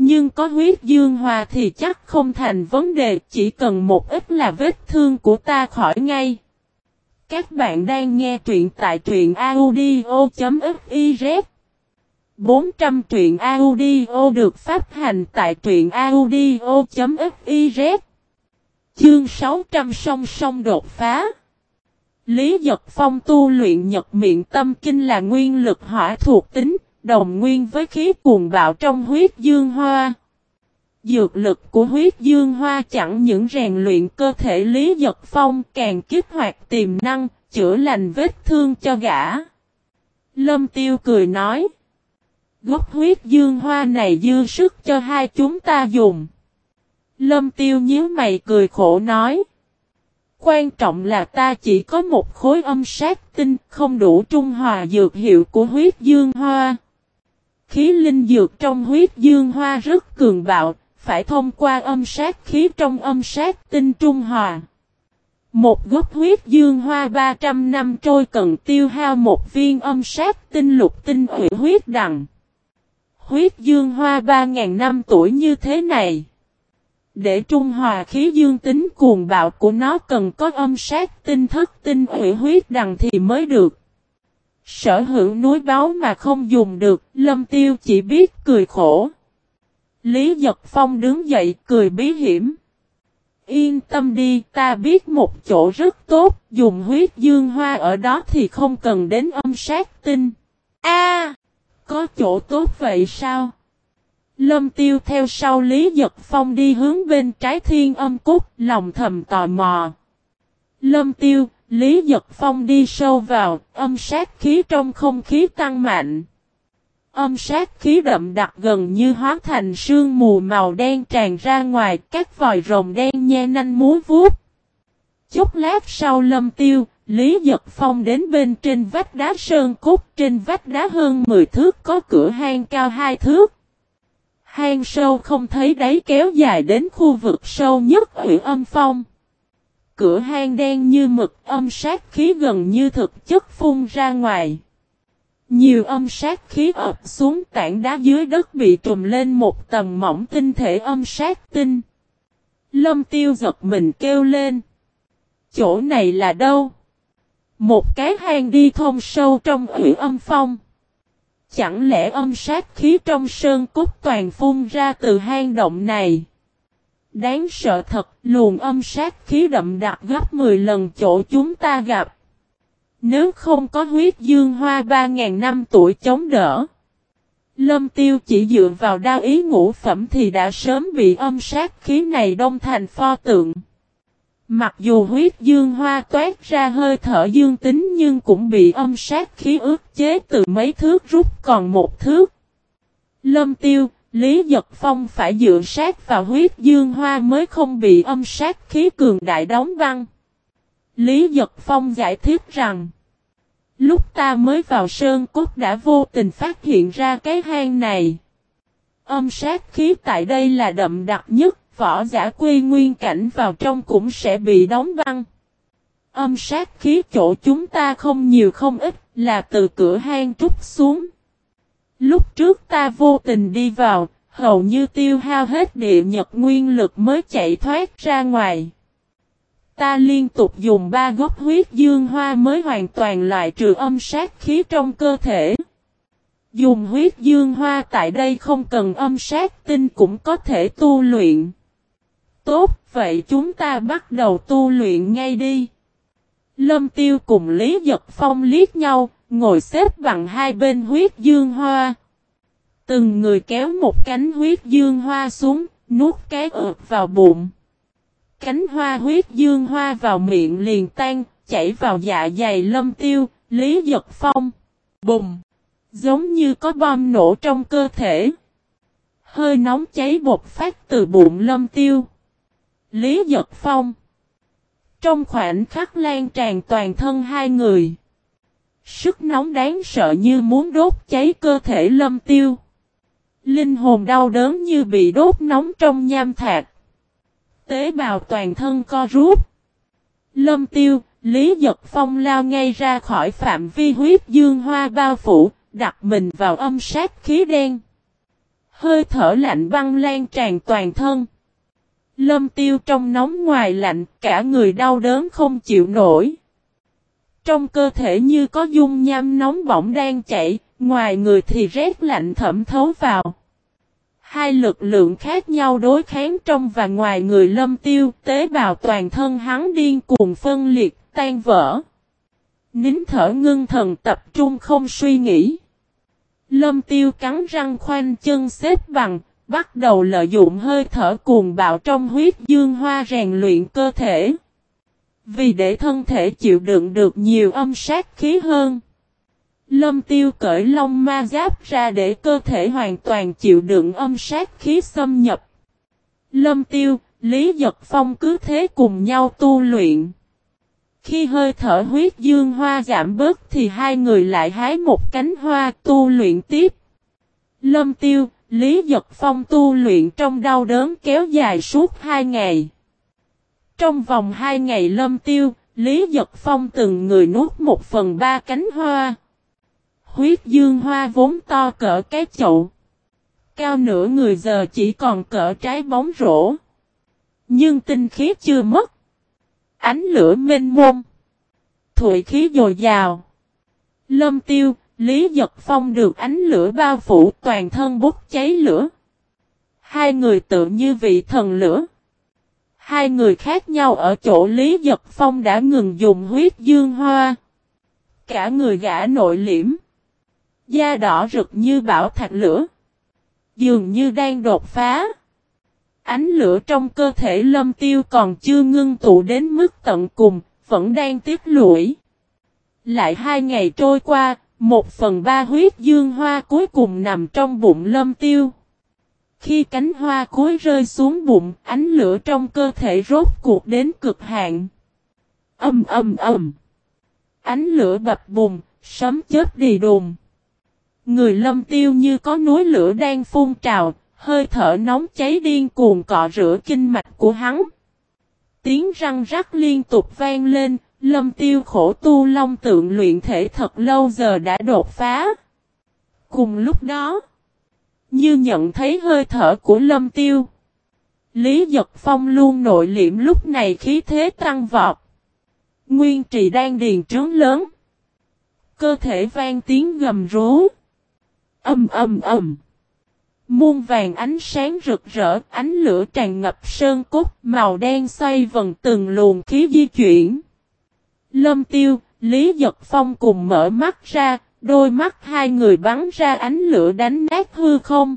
Nhưng có huyết dương hòa thì chắc không thành vấn đề, chỉ cần một ít là vết thương của ta khỏi ngay. Các bạn đang nghe truyện tại truyện audio.fiz 400 truyện audio được phát hành tại truyện audio.fiz Chương 600 song song đột phá. Lý Giật Phong tu luyện nhật miệng tâm kinh là nguyên lực hỏa thuộc tính, đồng nguyên với khí cuồng bạo trong huyết dương hoa. Dược lực của huyết dương hoa chẳng những rèn luyện cơ thể Lý Giật Phong càng kích hoạt tiềm năng, chữa lành vết thương cho gã. Lâm Tiêu cười nói. Gốc huyết dương hoa này dư sức cho hai chúng ta dùng. Lâm Tiêu nhíu mày cười khổ nói. Quan trọng là ta chỉ có một khối âm sát tinh không đủ trung hòa dược hiệu của huyết dương hoa. Khí linh dược trong huyết dương hoa rất cường bạo, phải thông qua âm sát khí trong âm sát tinh trung hòa. Một gốc huyết dương hoa 300 năm trôi cần tiêu hao một viên âm sát tinh lục tinh hủy huyết đằng. Huyết dương hoa 3.000 năm tuổi như thế này. Để trung hòa khí dương tính cuồng bạo của nó cần có âm sát tinh thất tinh hủy huyết đằng thì mới được. Sở hữu núi báo mà không dùng được, lâm tiêu chỉ biết cười khổ. Lý Giật Phong đứng dậy cười bí hiểm. Yên tâm đi, ta biết một chỗ rất tốt, dùng huyết dương hoa ở đó thì không cần đến âm sát tinh. A, có chỗ tốt vậy sao? Lâm tiêu theo sau Lý Giật Phong đi hướng bên trái thiên âm cúc, lòng thầm tò mò. Lâm tiêu, Lý Giật Phong đi sâu vào, âm sát khí trong không khí tăng mạnh. Âm sát khí đậm đặc gần như hóa thành sương mù màu đen tràn ra ngoài, các vòi rồng đen nhe nanh múa vuốt. Chút lát sau lâm tiêu, Lý Giật Phong đến bên trên vách đá sơn cốt, trên vách đá hơn 10 thước có cửa hang cao 2 thước. Hang sâu không thấy đáy kéo dài đến khu vực sâu nhất ủy âm phong. Cửa hang đen như mực, âm sát khí gần như thực chất phun ra ngoài. Nhiều âm sát khí ập xuống, tảng đá dưới đất bị trùm lên một tầng mỏng tinh thể âm sát tinh. Lâm tiêu giật mình kêu lên. Chỗ này là đâu? Một cái hang đi thông sâu trong ủy âm phong. Chẳng lẽ âm sát khí trong sơn cốt toàn phun ra từ hang động này? Đáng sợ thật, luồng âm sát khí đậm đặc gấp 10 lần chỗ chúng ta gặp. Nếu không có huyết dương hoa 3.000 năm tuổi chống đỡ. Lâm tiêu chỉ dựa vào đao ý ngũ phẩm thì đã sớm bị âm sát khí này đông thành pho tượng. Mặc dù huyết dương hoa toát ra hơi thở dương tính nhưng cũng bị âm sát khí ước chế từ mấy thước rút còn một thước. Lâm tiêu, Lý Giật Phong phải dựa sát vào huyết dương hoa mới không bị âm sát khí cường đại đóng băng. Lý Giật Phong giải thích rằng, lúc ta mới vào sơn cốt đã vô tình phát hiện ra cái hang này. Âm sát khí tại đây là đậm đặc nhất, võ giả quy nguyên cảnh vào trong cũng sẽ bị đóng băng. Âm sát khí chỗ chúng ta không nhiều không ít, là từ cửa hang trút xuống. Lúc trước ta vô tình đi vào, hầu như tiêu hao hết địa nhật nguyên lực mới chạy thoát ra ngoài. Ta liên tục dùng ba gốc huyết dương hoa mới hoàn toàn loại trừ âm sát khí trong cơ thể. Dùng huyết dương hoa tại đây không cần âm sát tinh cũng có thể tu luyện. Tốt, vậy chúng ta bắt đầu tu luyện ngay đi. Lâm Tiêu cùng Lý Giật Phong liếc nhau, ngồi xếp bằng hai bên huyết dương hoa. Từng người kéo một cánh huyết dương hoa xuống, nuốt cái ợt vào bụng. Cánh hoa huyết dương hoa vào miệng liền tan, chảy vào dạ dày lâm tiêu, Lý Giật Phong. Bùng! Giống như có bom nổ trong cơ thể. Hơi nóng cháy bột phát từ bụng lâm tiêu. Lý Giật Phong. Trong khoảnh khắc lan tràn toàn thân hai người. Sức nóng đáng sợ như muốn đốt cháy cơ thể lâm tiêu. Linh hồn đau đớn như bị đốt nóng trong nham thạch. Tế bào toàn thân co rút. Lâm tiêu, Lý Giật Phong lao ngay ra khỏi phạm vi huyết dương hoa bao phủ, đặt mình vào âm sát khí đen. Hơi thở lạnh băng lan tràn toàn thân. Lâm tiêu trong nóng ngoài lạnh, cả người đau đớn không chịu nổi. Trong cơ thể như có dung nham nóng bỏng đang chảy, ngoài người thì rét lạnh thẩm thấu vào. Hai lực lượng khác nhau đối kháng trong và ngoài người lâm tiêu, tế bào toàn thân hắn điên cuồng phân liệt, tan vỡ. Nín thở ngưng thần tập trung không suy nghĩ. Lâm tiêu cắn răng khoanh chân xếp bằng, bắt đầu lợi dụng hơi thở cuồng bạo trong huyết dương hoa rèn luyện cơ thể. Vì để thân thể chịu đựng được nhiều âm sát khí hơn. Lâm tiêu cởi long ma giáp ra để cơ thể hoàn toàn chịu đựng âm sát khí xâm nhập. Lâm tiêu, Lý Giật Phong cứ thế cùng nhau tu luyện. Khi hơi thở huyết dương hoa giảm bớt thì hai người lại hái một cánh hoa tu luyện tiếp. Lâm tiêu, Lý Giật Phong tu luyện trong đau đớn kéo dài suốt hai ngày. Trong vòng hai ngày lâm tiêu, Lý Giật Phong từng người nuốt một phần ba cánh hoa. Huyết dương hoa vốn to cỡ cái chậu. Cao nửa người giờ chỉ còn cỡ trái bóng rổ. Nhưng tinh khí chưa mất. Ánh lửa mênh mông. Thụy khí dồi dào. Lâm tiêu, Lý Giật Phong được ánh lửa bao phủ toàn thân bốc cháy lửa. Hai người tự như vị thần lửa. Hai người khác nhau ở chỗ Lý Giật Phong đã ngừng dùng huyết dương hoa. Cả người gã nội liễm. Da đỏ rực như bảo thạch lửa. Dường như đang đột phá. Ánh lửa trong cơ thể lâm tiêu còn chưa ngưng tụ đến mức tận cùng, vẫn đang tiếp lũi. Lại hai ngày trôi qua, một phần ba huyết dương hoa cuối cùng nằm trong bụng lâm tiêu. Khi cánh hoa cuối rơi xuống bụng, ánh lửa trong cơ thể rốt cuộc đến cực hạn. Âm âm âm. Ánh lửa bập bùng, sấm chết đi đùm. Người lâm tiêu như có núi lửa đang phun trào, hơi thở nóng cháy điên cuồng cọ rửa kinh mạch của hắn. Tiếng răng rắc liên tục vang lên, lâm tiêu khổ tu long tượng luyện thể thật lâu giờ đã đột phá. Cùng lúc đó, như nhận thấy hơi thở của lâm tiêu. Lý Giật Phong luôn nội liệm lúc này khí thế tăng vọt. Nguyên trì đang điền trướng lớn. Cơ thể vang tiếng gầm rú. Âm âm âm. Muôn vàng ánh sáng rực rỡ, ánh lửa tràn ngập sơn cốt, màu đen xoay vần từng luồng khí di chuyển. Lâm tiêu, Lý Giật Phong cùng mở mắt ra, đôi mắt hai người bắn ra ánh lửa đánh nát hư không.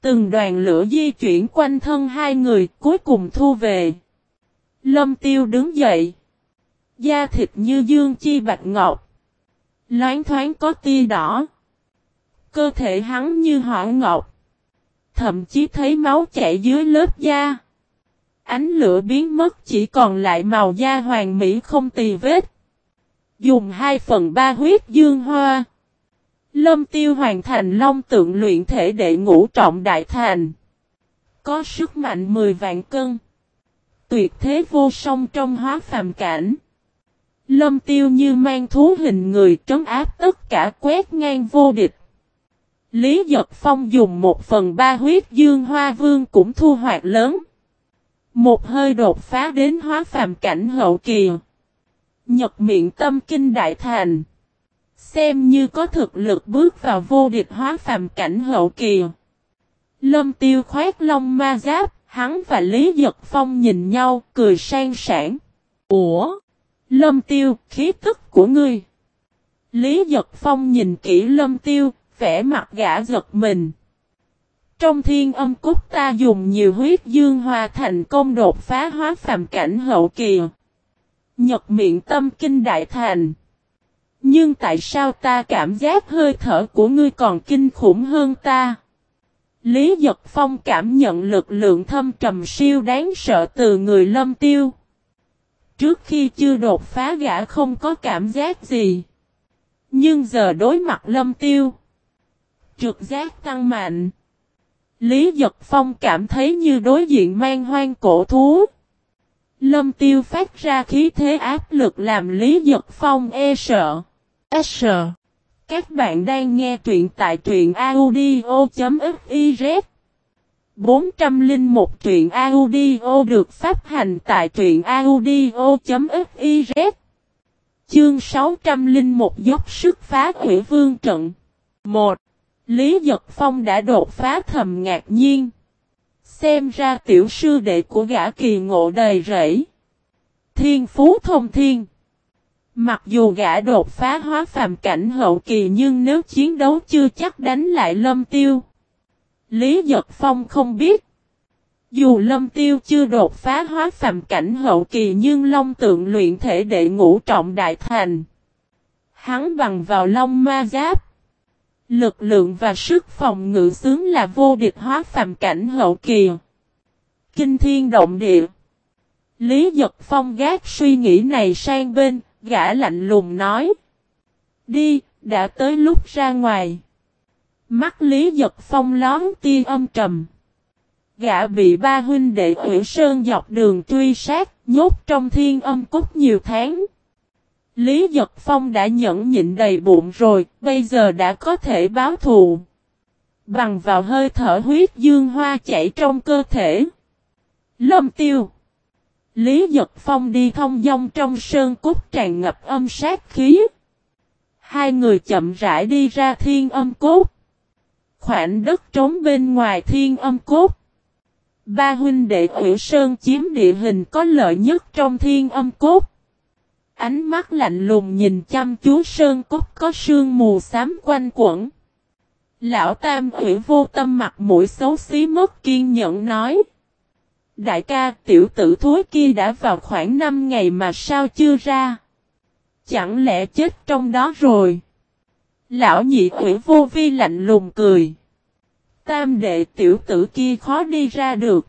Từng đoàn lửa di chuyển quanh thân hai người, cuối cùng thu về. Lâm tiêu đứng dậy. Da thịt như dương chi bạch ngọc. Loáng thoáng có tia đỏ. Cơ thể hắn như hỏa ngọc. Thậm chí thấy máu chảy dưới lớp da. Ánh lửa biến mất chỉ còn lại màu da hoàng mỹ không tì vết. Dùng 2 phần 3 huyết dương hoa. Lâm tiêu hoàn thành long tượng luyện thể đệ ngũ trọng đại thành. Có sức mạnh 10 vạn cân. Tuyệt thế vô song trong hóa phàm cảnh. Lâm tiêu như mang thú hình người trấn áp tất cả quét ngang vô địch. Lý Giật Phong dùng một phần ba huyết dương hoa vương cũng thu hoạch lớn. Một hơi đột phá đến hóa phàm cảnh hậu kỳ. Nhật miệng tâm kinh đại thành. Xem như có thực lực bước vào vô địch hóa phàm cảnh hậu kỳ. Lâm tiêu khoét lông ma giáp, hắn và Lý Giật Phong nhìn nhau, cười sang sảng. Ủa? Lâm tiêu, khí tức của ngươi. Lý Giật Phong nhìn kỹ lâm tiêu, vẻ mặt gã giật mình. Trong thiên âm cúc ta dùng nhiều huyết dương hòa thành công đột phá hóa phàm cảnh hậu kỳ. Nhật miệng tâm kinh đại thành. Nhưng tại sao ta cảm giác hơi thở của ngươi còn kinh khủng hơn ta? Lý Giật Phong cảm nhận lực lượng thâm trầm siêu đáng sợ từ người lâm tiêu. Trước khi chưa đột phá gã không có cảm giác gì. Nhưng giờ đối mặt lâm tiêu. Trực giác tăng mạnh. Lý Giật Phong cảm thấy như đối diện mang hoang cổ thú. Lâm tiêu phát ra khí thế áp lực làm Lý Giật Phong e sợ. E sợ. Các bạn đang nghe truyện tại truyện audio.fiz 401 truyện audio được phát hành tại truyện audio.fiz Chương 601 dốc sức phá hủy vương trận 1. Lý Giật Phong đã đột phá thầm ngạc nhiên. Xem ra tiểu sư đệ của gã kỳ ngộ đầy rẫy. Thiên phú thông thiên. Mặc dù gã đột phá hóa phàm cảnh hậu kỳ nhưng nếu chiến đấu chưa chắc đánh lại lâm tiêu. Lý Giật Phong không biết. Dù lâm tiêu chưa đột phá hóa phàm cảnh hậu kỳ nhưng long tượng luyện thể đệ ngũ trọng đại thành. Hắn bằng vào long ma giáp. Lực lượng và sức phòng ngự sướng là vô địch hóa phàm cảnh hậu kỳ. Kinh thiên động địa. Lý Giật Phong gác suy nghĩ này sang bên, gã lạnh lùng nói. Đi, đã tới lúc ra ngoài. Mắt Lý Giật Phong lón tia âm trầm. Gã bị ba huynh đệ Ủy Sơn dọc đường truy sát, nhốt trong thiên âm cốt nhiều tháng. Lý Giật Phong đã nhẫn nhịn đầy bụng rồi, bây giờ đã có thể báo thù. Bằng vào hơi thở huyết dương hoa chảy trong cơ thể. Lâm tiêu. Lý Giật Phong đi thông dong trong sơn cốt tràn ngập âm sát khí. Hai người chậm rãi đi ra thiên âm cốt. Khoảng đất trống bên ngoài thiên âm cốt. Ba huynh đệ Ủy Sơn chiếm địa hình có lợi nhất trong thiên âm cốt. Ánh mắt lạnh lùng nhìn chăm chú Sơn cốt có sương mù xám quanh quẩn. Lão Tam Ủy vô tâm mặt mũi xấu xí mất kiên nhẫn nói. Đại ca, tiểu tử thối kia đã vào khoảng 5 ngày mà sao chưa ra? Chẳng lẽ chết trong đó rồi? Lão nhị ủy vô vi lạnh lùng cười. Tam đệ tiểu tử kia khó đi ra được.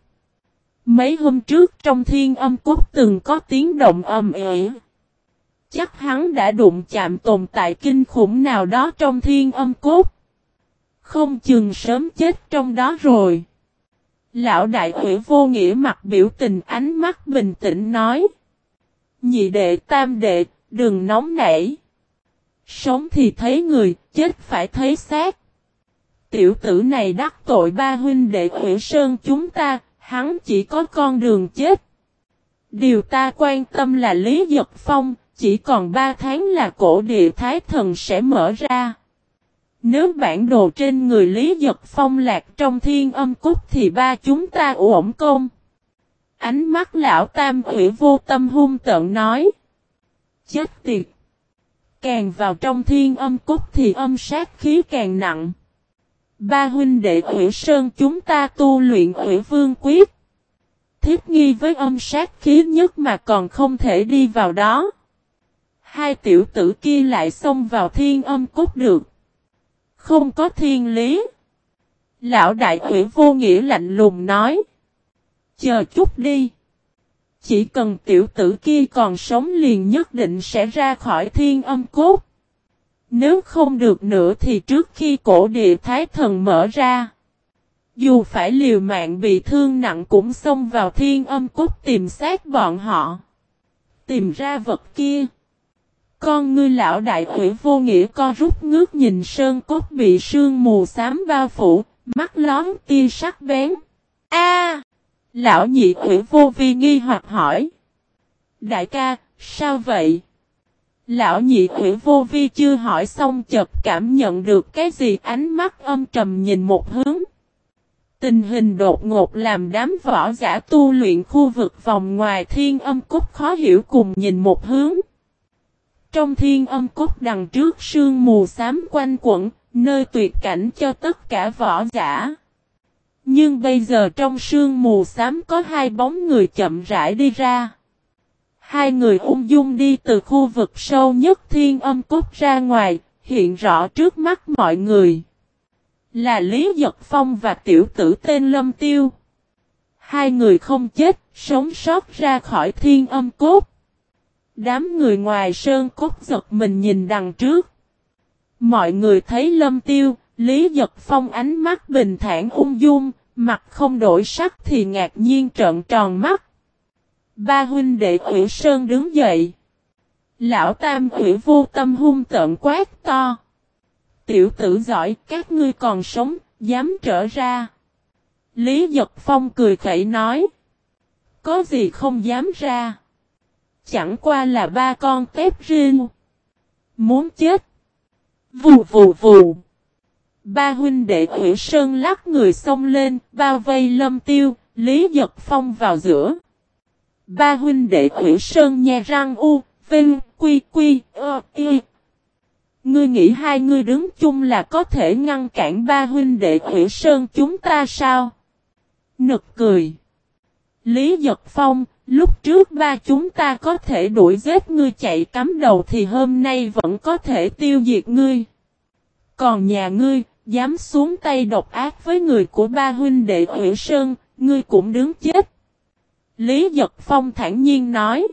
Mấy hôm trước trong thiên âm cốt từng có tiếng động âm ỉ. Chắc hắn đã đụng chạm tồn tại kinh khủng nào đó trong thiên âm cốt. Không chừng sớm chết trong đó rồi. Lão đại ủy vô nghĩa mặt biểu tình ánh mắt bình tĩnh nói. Nhị đệ tam đệ, đừng nóng nảy. Sống thì thấy người, chết phải thấy xác. Tiểu tử này đắc tội ba huynh đệ ủy sơn chúng ta, hắn chỉ có con đường chết. Điều ta quan tâm là Lý Dật Phong, chỉ còn ba tháng là cổ địa thái thần sẽ mở ra. Nếu bản đồ trên người Lý Giật Phong lạc trong thiên âm cúc thì ba chúng ta ổn công. Ánh mắt lão tam ủy vô tâm hung tợn nói. Chết tiệt! Càng vào trong thiên âm cúc thì âm sát khí càng nặng. Ba huynh đệ ủy sơn chúng ta tu luyện ủy vương quyết. Thiết nghi với âm sát khí nhất mà còn không thể đi vào đó. Hai tiểu tử kia lại xông vào thiên âm cốt được. Không có thiên lý. Lão đại ủy vô nghĩa lạnh lùng nói. Chờ chút đi. Chỉ cần tiểu tử kia còn sống liền nhất định sẽ ra khỏi thiên âm cốt. Nếu không được nữa thì trước khi cổ địa thái thần mở ra. Dù phải liều mạng bị thương nặng cũng xông vào thiên âm cốt tìm sát bọn họ. Tìm ra vật kia. Con ngươi lão đại hủy vô nghĩa co rút ngước nhìn sơn cốt bị sương mù xám bao phủ, mắt lón tia sắc bén. A! lão nhị hủy vô vi nghi hoặc hỏi. Đại ca, sao vậy? Lão nhị hủy vô vi chưa hỏi xong chợt cảm nhận được cái gì ánh mắt âm trầm nhìn một hướng. Tình hình đột ngột làm đám võ giả tu luyện khu vực vòng ngoài thiên âm cúc khó hiểu cùng nhìn một hướng. Trong thiên âm cốt đằng trước sương mù xám quanh quẩn, nơi tuyệt cảnh cho tất cả võ giả. Nhưng bây giờ trong sương mù xám có hai bóng người chậm rãi đi ra. Hai người ung dung đi từ khu vực sâu nhất thiên âm cốt ra ngoài, hiện rõ trước mắt mọi người. Là Lý Giật Phong và tiểu tử tên Lâm Tiêu. Hai người không chết, sống sót ra khỏi thiên âm cốt. Đám người ngoài sơn cốt giật mình nhìn đằng trước. Mọi người thấy lâm tiêu, Lý Giật Phong ánh mắt bình thản ung dung, mặt không đổi sắc thì ngạc nhiên trợn tròn mắt. Ba huynh đệ ủy sơn đứng dậy. Lão Tam ủy vô tâm hung tợn quát to. Tiểu tử giỏi, các ngươi còn sống, dám trở ra. Lý Giật Phong cười khẩy nói. Có gì không dám ra. Chẳng qua là ba con tép riêng. Muốn chết. Vù vù vù. Ba huynh đệ Hủy Sơn lắc người xông lên, bao vây lâm tiêu, Lý Giật Phong vào giữa. Ba huynh đệ Hủy Sơn nhè răng u, vinh, quy quy, ơ, y. Ngươi nghĩ hai ngươi đứng chung là có thể ngăn cản ba huynh đệ Hủy Sơn chúng ta sao? Nực cười. Lý Giật Phong, Lúc trước ba chúng ta có thể đuổi giết ngươi chạy cắm đầu thì hôm nay vẫn có thể tiêu diệt ngươi. Còn nhà ngươi, dám xuống tay độc ác với người của ba huynh đệ Huệ Sơn, ngươi cũng đứng chết. Lý Giật Phong thản nhiên nói.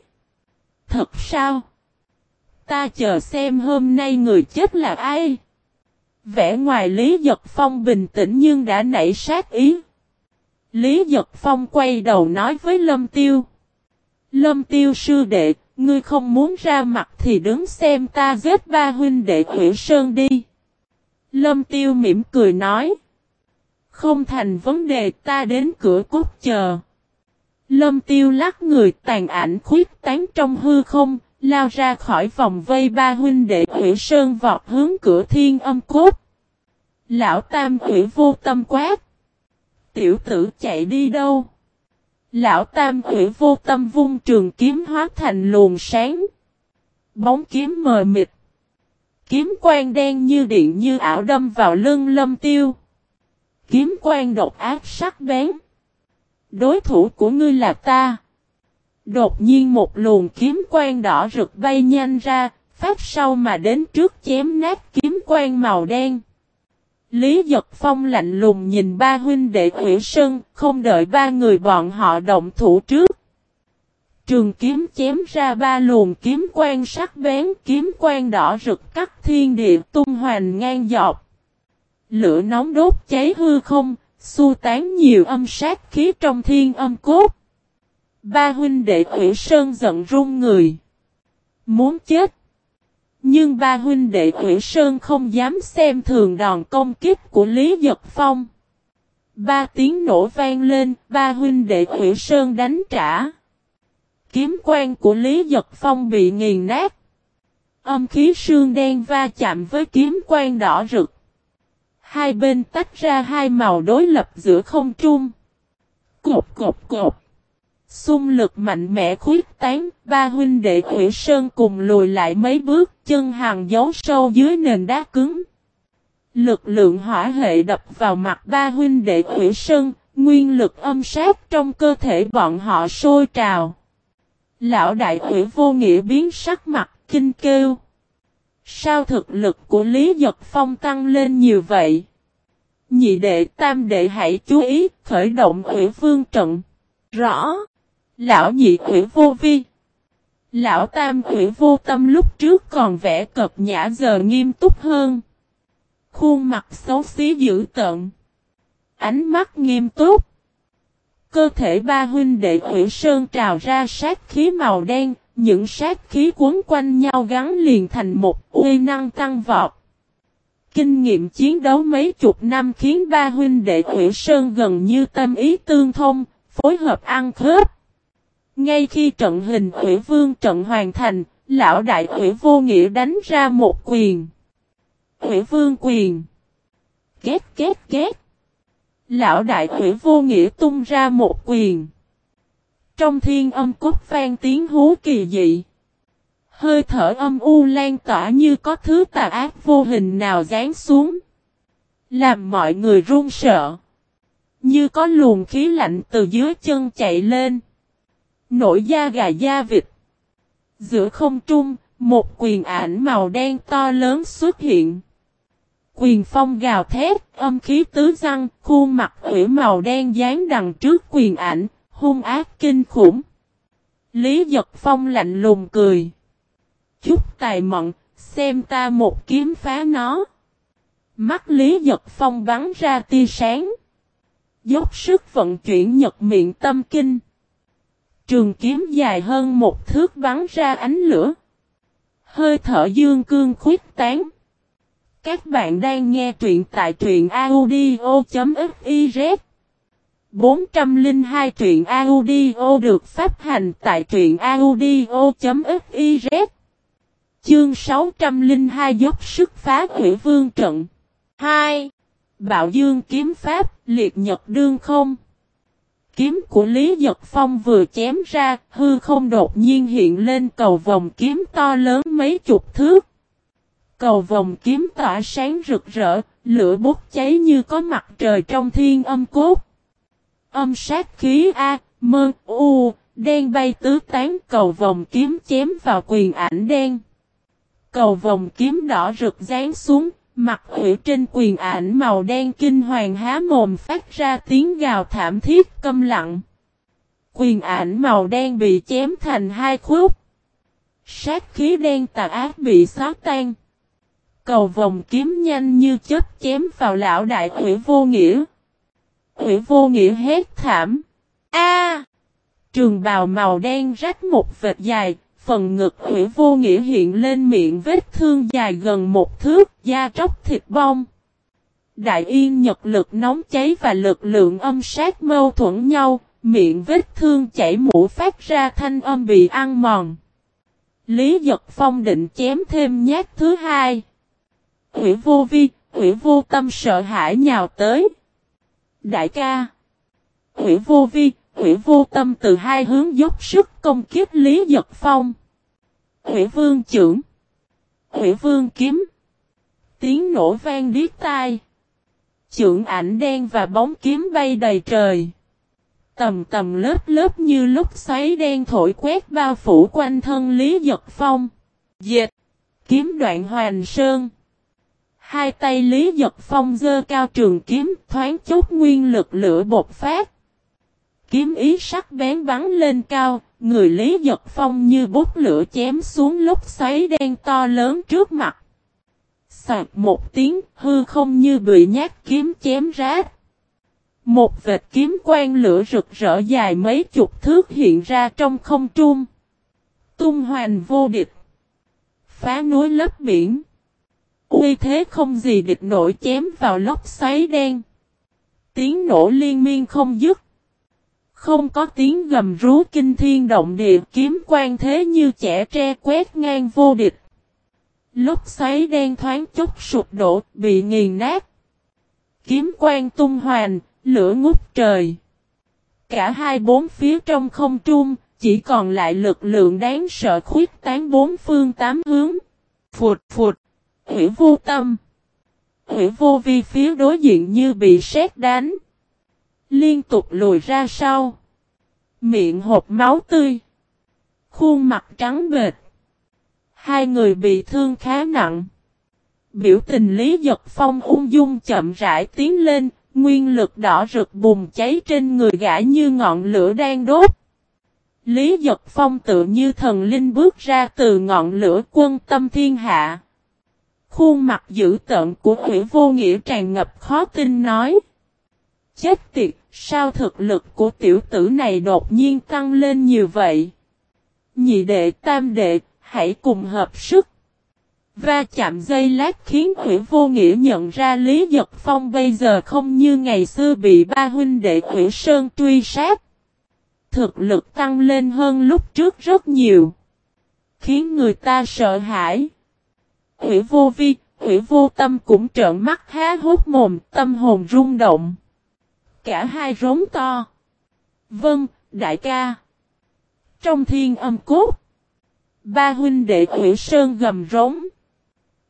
Thật sao? Ta chờ xem hôm nay người chết là ai? Vẻ ngoài Lý Giật Phong bình tĩnh nhưng đã nảy sát ý. Lý Giật Phong quay đầu nói với Lâm Tiêu. Lâm tiêu sư đệ, ngươi không muốn ra mặt thì đứng xem ta giết ba huynh đệ Hủy Sơn đi. Lâm tiêu mỉm cười nói. Không thành vấn đề ta đến cửa cốt chờ. Lâm tiêu lắc người tàn ảnh khuyết tán trong hư không, lao ra khỏi vòng vây ba huynh đệ Hủy Sơn vọt hướng cửa thiên âm cốt. Lão Tam Hủy vô tâm quát. Tiểu tử chạy đi đâu? Lão Tam Hủy vô tâm vung trường kiếm hóa thành luồng sáng. Bóng kiếm mờ mịt. Kiếm quang đen như điện như ảo đâm vào lưng lâm tiêu. Kiếm quang độc ác sắc bén. Đối thủ của ngươi là ta. Đột nhiên một luồng kiếm quang đỏ rực bay nhanh ra, phát sau mà đến trước chém nát kiếm quang màu đen. Lý Giật Phong lạnh lùng nhìn ba huynh đệ Ủy Sơn, không đợi ba người bọn họ động thủ trước. Trường kiếm chém ra ba luồng kiếm quang sắc bén, kiếm quang đỏ rực cắt thiên địa tung hoành ngang dọc. Lửa nóng đốt cháy hư không, xu tán nhiều âm sát khí trong thiên âm cốt. Ba huynh đệ Ủy Sơn giận run người. Muốn chết. Nhưng ba huynh đệ Quỷ Sơn không dám xem thường đòn công kích của Lý Giật Phong. Ba tiếng nổ vang lên, ba huynh đệ Quỷ Sơn đánh trả. Kiếm quan của Lý Giật Phong bị nghiền nát. Âm khí sương đen va chạm với kiếm quan đỏ rực. Hai bên tách ra hai màu đối lập giữa không trung. Cột cột cột. Xung lực mạnh mẽ khuyết tán, ba huynh đệ Ủy Sơn cùng lùi lại mấy bước, chân hàng giấu sâu dưới nền đá cứng. Lực lượng hỏa hệ đập vào mặt ba huynh đệ Ủy Sơn, nguyên lực âm sát trong cơ thể bọn họ sôi trào. Lão đại Ủy vô nghĩa biến sắc mặt, kinh kêu. Sao thực lực của Lý Giật Phong tăng lên nhiều vậy? Nhị đệ tam đệ hãy chú ý, khởi động Ủy vương trận. Rõ. Lão nhị ủy vô vi. Lão tam ủy vô tâm lúc trước còn vẽ cợt nhã giờ nghiêm túc hơn. Khuôn mặt xấu xí dữ tợn. Ánh mắt nghiêm túc. Cơ thể ba huynh đệ ủy sơn trào ra sát khí màu đen, những sát khí cuốn quanh nhau gắn liền thành một uy năng tăng vọt. Kinh nghiệm chiến đấu mấy chục năm khiến ba huynh đệ hủy sơn gần như tâm ý tương thông, phối hợp ăn khớp. Ngay khi trận hình thủy Vương trận hoàn thành, lão đại thủy Vô Nghĩa đánh ra một quyền. thủy Vương quyền. Két két két. Lão đại thủy Vô Nghĩa tung ra một quyền. Trong thiên âm cốt vang tiếng hú kỳ dị. Hơi thở âm u lan tỏa như có thứ tà ác vô hình nào dán xuống. Làm mọi người run sợ. Như có luồng khí lạnh từ dưới chân chạy lên. Nổi da gà da vịt. Giữa không trung, một quyền ảnh màu đen to lớn xuất hiện. Quyền phong gào thét, âm khí tứ răng, khuôn mặt ủy màu đen dán đằng trước quyền ảnh, hung ác kinh khủng. Lý giật phong lạnh lùng cười. Chút tài mận, xem ta một kiếm phá nó. Mắt Lý giật phong bắn ra tia sáng. Dốc sức vận chuyển nhật miệng tâm kinh. Trường kiếm dài hơn một thước bắn ra ánh lửa. Hơi thở dương cương khuyết tán. Các bạn đang nghe truyện tại truyện audio.fiz 402 truyện audio được phát hành tại truyện audio.fiz Chương 602 dốc sức phá hủy vương trận 2. Bạo dương kiếm pháp liệt nhật đương không kiếm của Lý Giật Phong vừa chém ra, hư không đột nhiên hiện lên cầu vòng kiếm to lớn mấy chục thước. Cầu vòng kiếm tỏa sáng rực rỡ, lửa bốc cháy như có mặt trời trong thiên âm cốt. Âm sát khí A, mơ, u, đen bay tứ tán cầu vòng kiếm chém vào quyền ảnh đen. Cầu vòng kiếm đỏ rực rán xuống, Mặt ủy trên quyền ảnh màu đen kinh hoàng há mồm phát ra tiếng gào thảm thiết câm lặng. Quyền ảnh màu đen bị chém thành hai khúc. Sát khí đen tà ác bị xóa tan. Cầu vòng kiếm nhanh như chớp chém vào lão đại ủy vô nghĩa. Ủy vô nghĩa hét thảm. A! trường bào màu đen rách một vệt dài, phần ngực hủy vô nghĩa hiện lên miệng vết thương dài gần một thước, da tróc thịt bong. Đại yên nhật lực nóng cháy và lực lượng âm sát mâu thuẫn nhau, miệng vết thương chảy mũ phát ra thanh âm bị ăn mòn. Lý giật phong định chém thêm nhát thứ hai. Hủy vô vi, hủy vô tâm sợ hãi nhào tới. Đại ca. Hủy vô vi, Hủy vô tâm từ hai hướng dốc sức công kiếp Lý Giật Phong. Hủy vương trưởng. Hủy vương kiếm. Tiếng nổ vang điếc tai. Trưởng ảnh đen và bóng kiếm bay đầy trời. Tầm tầm lớp lớp như lúc xoáy đen thổi quét bao phủ quanh thân Lý Giật Phong. Dệt. Kiếm đoạn hoàn sơn. Hai tay Lý Giật Phong dơ cao trường kiếm, thoáng chốt nguyên lực lửa bột phát. Kiếm ý sắc bén bắn lên cao, người Lý Giật Phong như bút lửa chém xuống lúc xoáy đen to lớn trước mặt. Xoạt một tiếng hư không như bị nhát kiếm chém rát. Một vệt kiếm quang lửa rực rỡ dài mấy chục thước hiện ra trong không trung. Tung hoành vô địch. Phá núi lấp biển. Uy thế không gì địch nổi chém vào lốc xoáy đen. Tiếng nổ liên miên không dứt. Không có tiếng gầm rú kinh thiên động địa kiếm quan thế như trẻ tre quét ngang vô địch. Lúc xoáy đen thoáng chút sụp đổ, bị nghiền nát. Kiếm quan tung hoành, lửa ngút trời. Cả hai bốn phía trong không trung, chỉ còn lại lực lượng đáng sợ khuyết tán bốn phương tám hướng. Phụt phụt, hủy vô tâm. Hủy vô vi phía đối diện như bị sét đánh. Liên tục lùi ra sau. Miệng hộp máu tươi. Khuôn mặt trắng bệt. Hai người bị thương khá nặng. Biểu tình Lý Giật Phong ung dung chậm rãi tiến lên, nguyên lực đỏ rực bùng cháy trên người gã như ngọn lửa đang đốt. Lý Giật Phong tự như thần linh bước ra từ ngọn lửa quân tâm thiên hạ. Khuôn mặt dữ tợn của Hủy Vô Nghĩa tràn ngập khó tin nói. Chết tiệt, sao thực lực của tiểu tử này đột nhiên tăng lên nhiều vậy? Nhị đệ tam đệ, hãy cùng hợp sức. Va chạm dây lát khiến Hủy Vô Nghĩa nhận ra Lý Giật Phong bây giờ không như ngày xưa bị ba huynh đệ Hủy Sơn truy sát. Thực lực tăng lên hơn lúc trước rất nhiều. Khiến người ta sợ hãi. Hủy Vô Vi, Hủy Vô Tâm cũng trợn mắt há hốt mồm, tâm hồn rung động. Cả hai rống to. Vâng, đại ca. Trong thiên âm cốt. Ba huynh đệ Hủy Sơn gầm rống.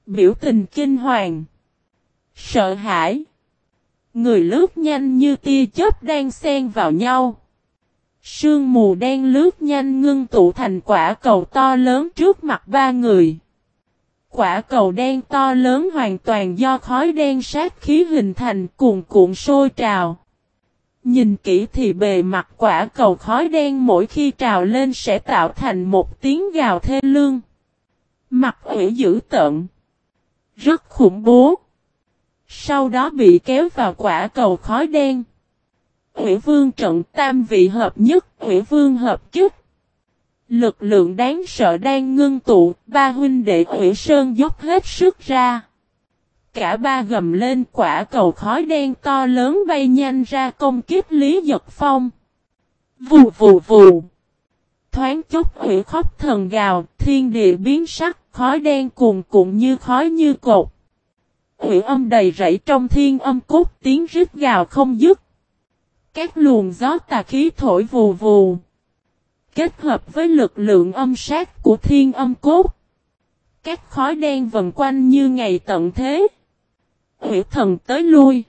Biểu tình kinh hoàng. Sợ hãi. Người lướt nhanh như tia chớp đang xen vào nhau. Sương mù đen lướt nhanh ngưng tụ thành quả cầu to lớn trước mặt ba người. Quả cầu đen to lớn hoàn toàn do khói đen sát khí hình thành cuồn cuộn sôi trào. Nhìn kỹ thì bề mặt quả cầu khói đen mỗi khi trào lên sẽ tạo thành một tiếng gào thê lương. Mặt ủy dữ tận. Rất khủng bố. Sau đó bị kéo vào quả cầu khói đen. Ủy vương trận tam vị hợp nhất, ủy vương hợp chức. Lực lượng đáng sợ đang ngưng tụ, ba huynh đệ ủy sơn dốc hết sức ra. Cả ba gầm lên quả cầu khói đen to lớn bay nhanh ra công kiếp Lý Giật Phong. Vù vù vù. Thoáng chốc hủy khóc thần gào, thiên địa biến sắc, khói đen cuồn cuộn như khói như cột. Hủy âm đầy rẫy trong thiên âm cốt tiếng rít gào không dứt. Các luồng gió tà khí thổi vù vù. Kết hợp với lực lượng âm sát của thiên âm cốt. Các khói đen vần quanh như ngày tận thế. Hủy thần tới lui.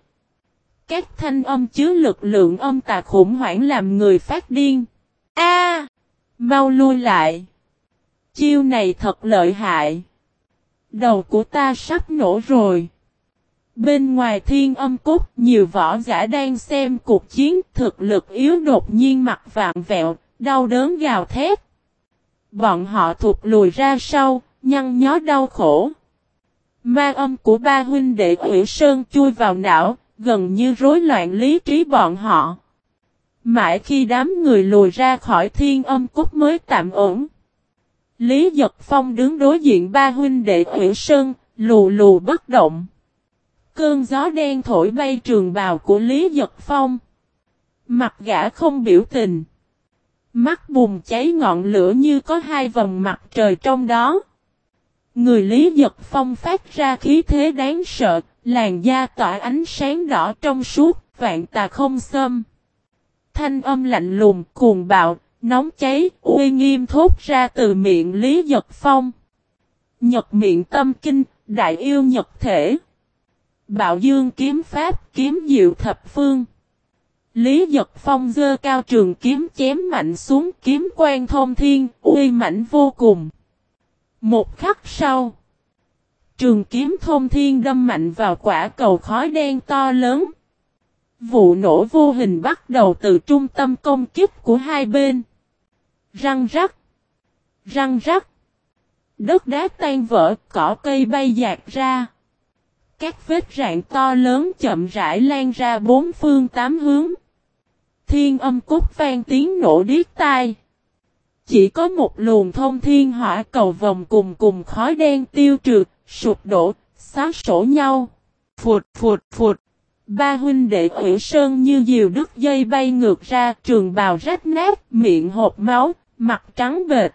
Các thanh âm chứa lực lượng âm tà khủng hoảng làm người phát điên. A, Mau lui lại! Chiêu này thật lợi hại. Đầu của ta sắp nổ rồi. Bên ngoài thiên âm cốt, nhiều võ giả đang xem cuộc chiến thực lực yếu đột nhiên mặt vạn vẹo, đau đớn gào thét. Bọn họ thụt lùi ra sau, nhăn nhó đau khổ. Ma âm của ba huynh đệ Ủy Sơn chui vào não, gần như rối loạn lý trí bọn họ. Mãi khi đám người lùi ra khỏi thiên âm cốt mới tạm ổn. Lý Giật Phong đứng đối diện ba huynh đệ Ủy Sơn, lù lù bất động. Cơn gió đen thổi bay trường bào của Lý Giật Phong. Mặt gã không biểu tình. Mắt bùng cháy ngọn lửa như có hai vầng mặt trời trong đó. Người Lý Giật Phong phát ra khí thế đáng sợ, làn da tỏa ánh sáng đỏ trong suốt, vạn tà không xâm. Thanh âm lạnh lùng, cuồng bạo, nóng cháy, uy nghiêm thốt ra từ miệng Lý Giật Phong. Nhật miệng tâm kinh, đại yêu nhật thể. Bạo dương kiếm pháp, kiếm diệu thập phương. Lý Giật Phong dơ cao trường kiếm chém mạnh xuống kiếm quan thông thiên, uy mãnh vô cùng. Một khắc sau, trường kiếm thông thiên đâm mạnh vào quả cầu khói đen to lớn. Vụ nổ vô hình bắt đầu từ trung tâm công kích của hai bên. Răng rắc, răng rắc. Đất đá tan vỡ, cỏ cây bay dạt ra. Các vết rạn to lớn chậm rãi lan ra bốn phương tám hướng. Thiên âm cốt vang tiếng nổ điếc tai. Chỉ có một luồng thông thiên hỏa cầu vòng cùng cùng khói đen tiêu trừ, sụp đổ, xá sổ nhau. Phụt phụt phụt. Ba huynh đệ ủy sơn như diều đứt dây bay ngược ra trường bào rách nát, miệng hộp máu, mặt trắng bệt.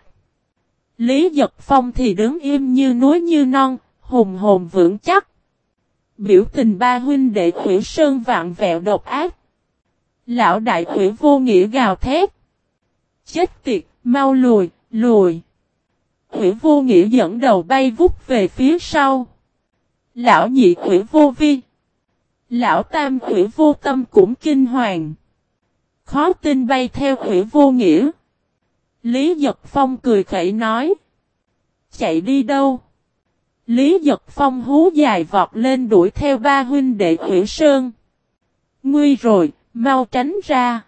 Lý Giật Phong thì đứng im như núi như non, hùng hồn vững chắc. Biểu tình ba huynh đệ Hủy Sơn vạn vẹo độc ác. Lão đại Hủy vô nghĩa gào thét. Chết tiệt, mau lùi, lùi. Hủy vô nghĩa dẫn đầu bay vút về phía sau. Lão nhị Hủy vô vi. Lão tam Hủy vô tâm cũng kinh hoàng. Khó tin bay theo Hủy vô nghĩa. Lý Giật Phong cười khẩy nói. Chạy đi đâu? Lý Giật Phong hú dài vọt lên đuổi theo ba huynh đệ Hủy Sơn. Nguy rồi, mau tránh ra.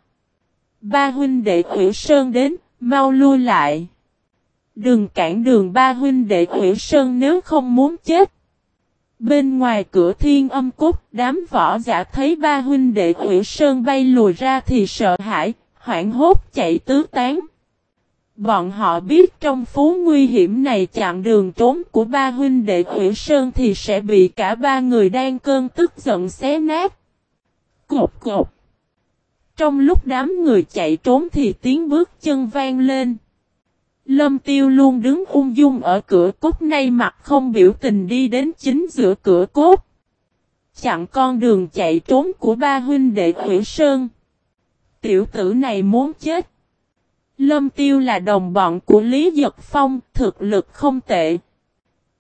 Ba huynh đệ Hủy Sơn đến, mau lui lại. Đừng cản đường ba huynh đệ Quỷ Sơn nếu không muốn chết. Bên ngoài cửa thiên âm cốt, đám võ giả thấy ba huynh đệ Quỷ Sơn bay lùi ra thì sợ hãi, hoảng hốt chạy tứ tán. Bọn họ biết trong phố nguy hiểm này chặn đường trốn của ba huynh đệ Quỷ Sơn thì sẽ bị cả ba người đang cơn tức giận xé nát. Cột cột. Trong lúc đám người chạy trốn thì tiếng bước chân vang lên. Lâm Tiêu luôn đứng ung dung ở cửa cốt nay mặt không biểu tình đi đến chính giữa cửa cốt. Chặn con đường chạy trốn của ba huynh đệ Nguyễn Sơn. Tiểu tử này muốn chết. Lâm Tiêu là đồng bọn của Lý Giật Phong, thực lực không tệ.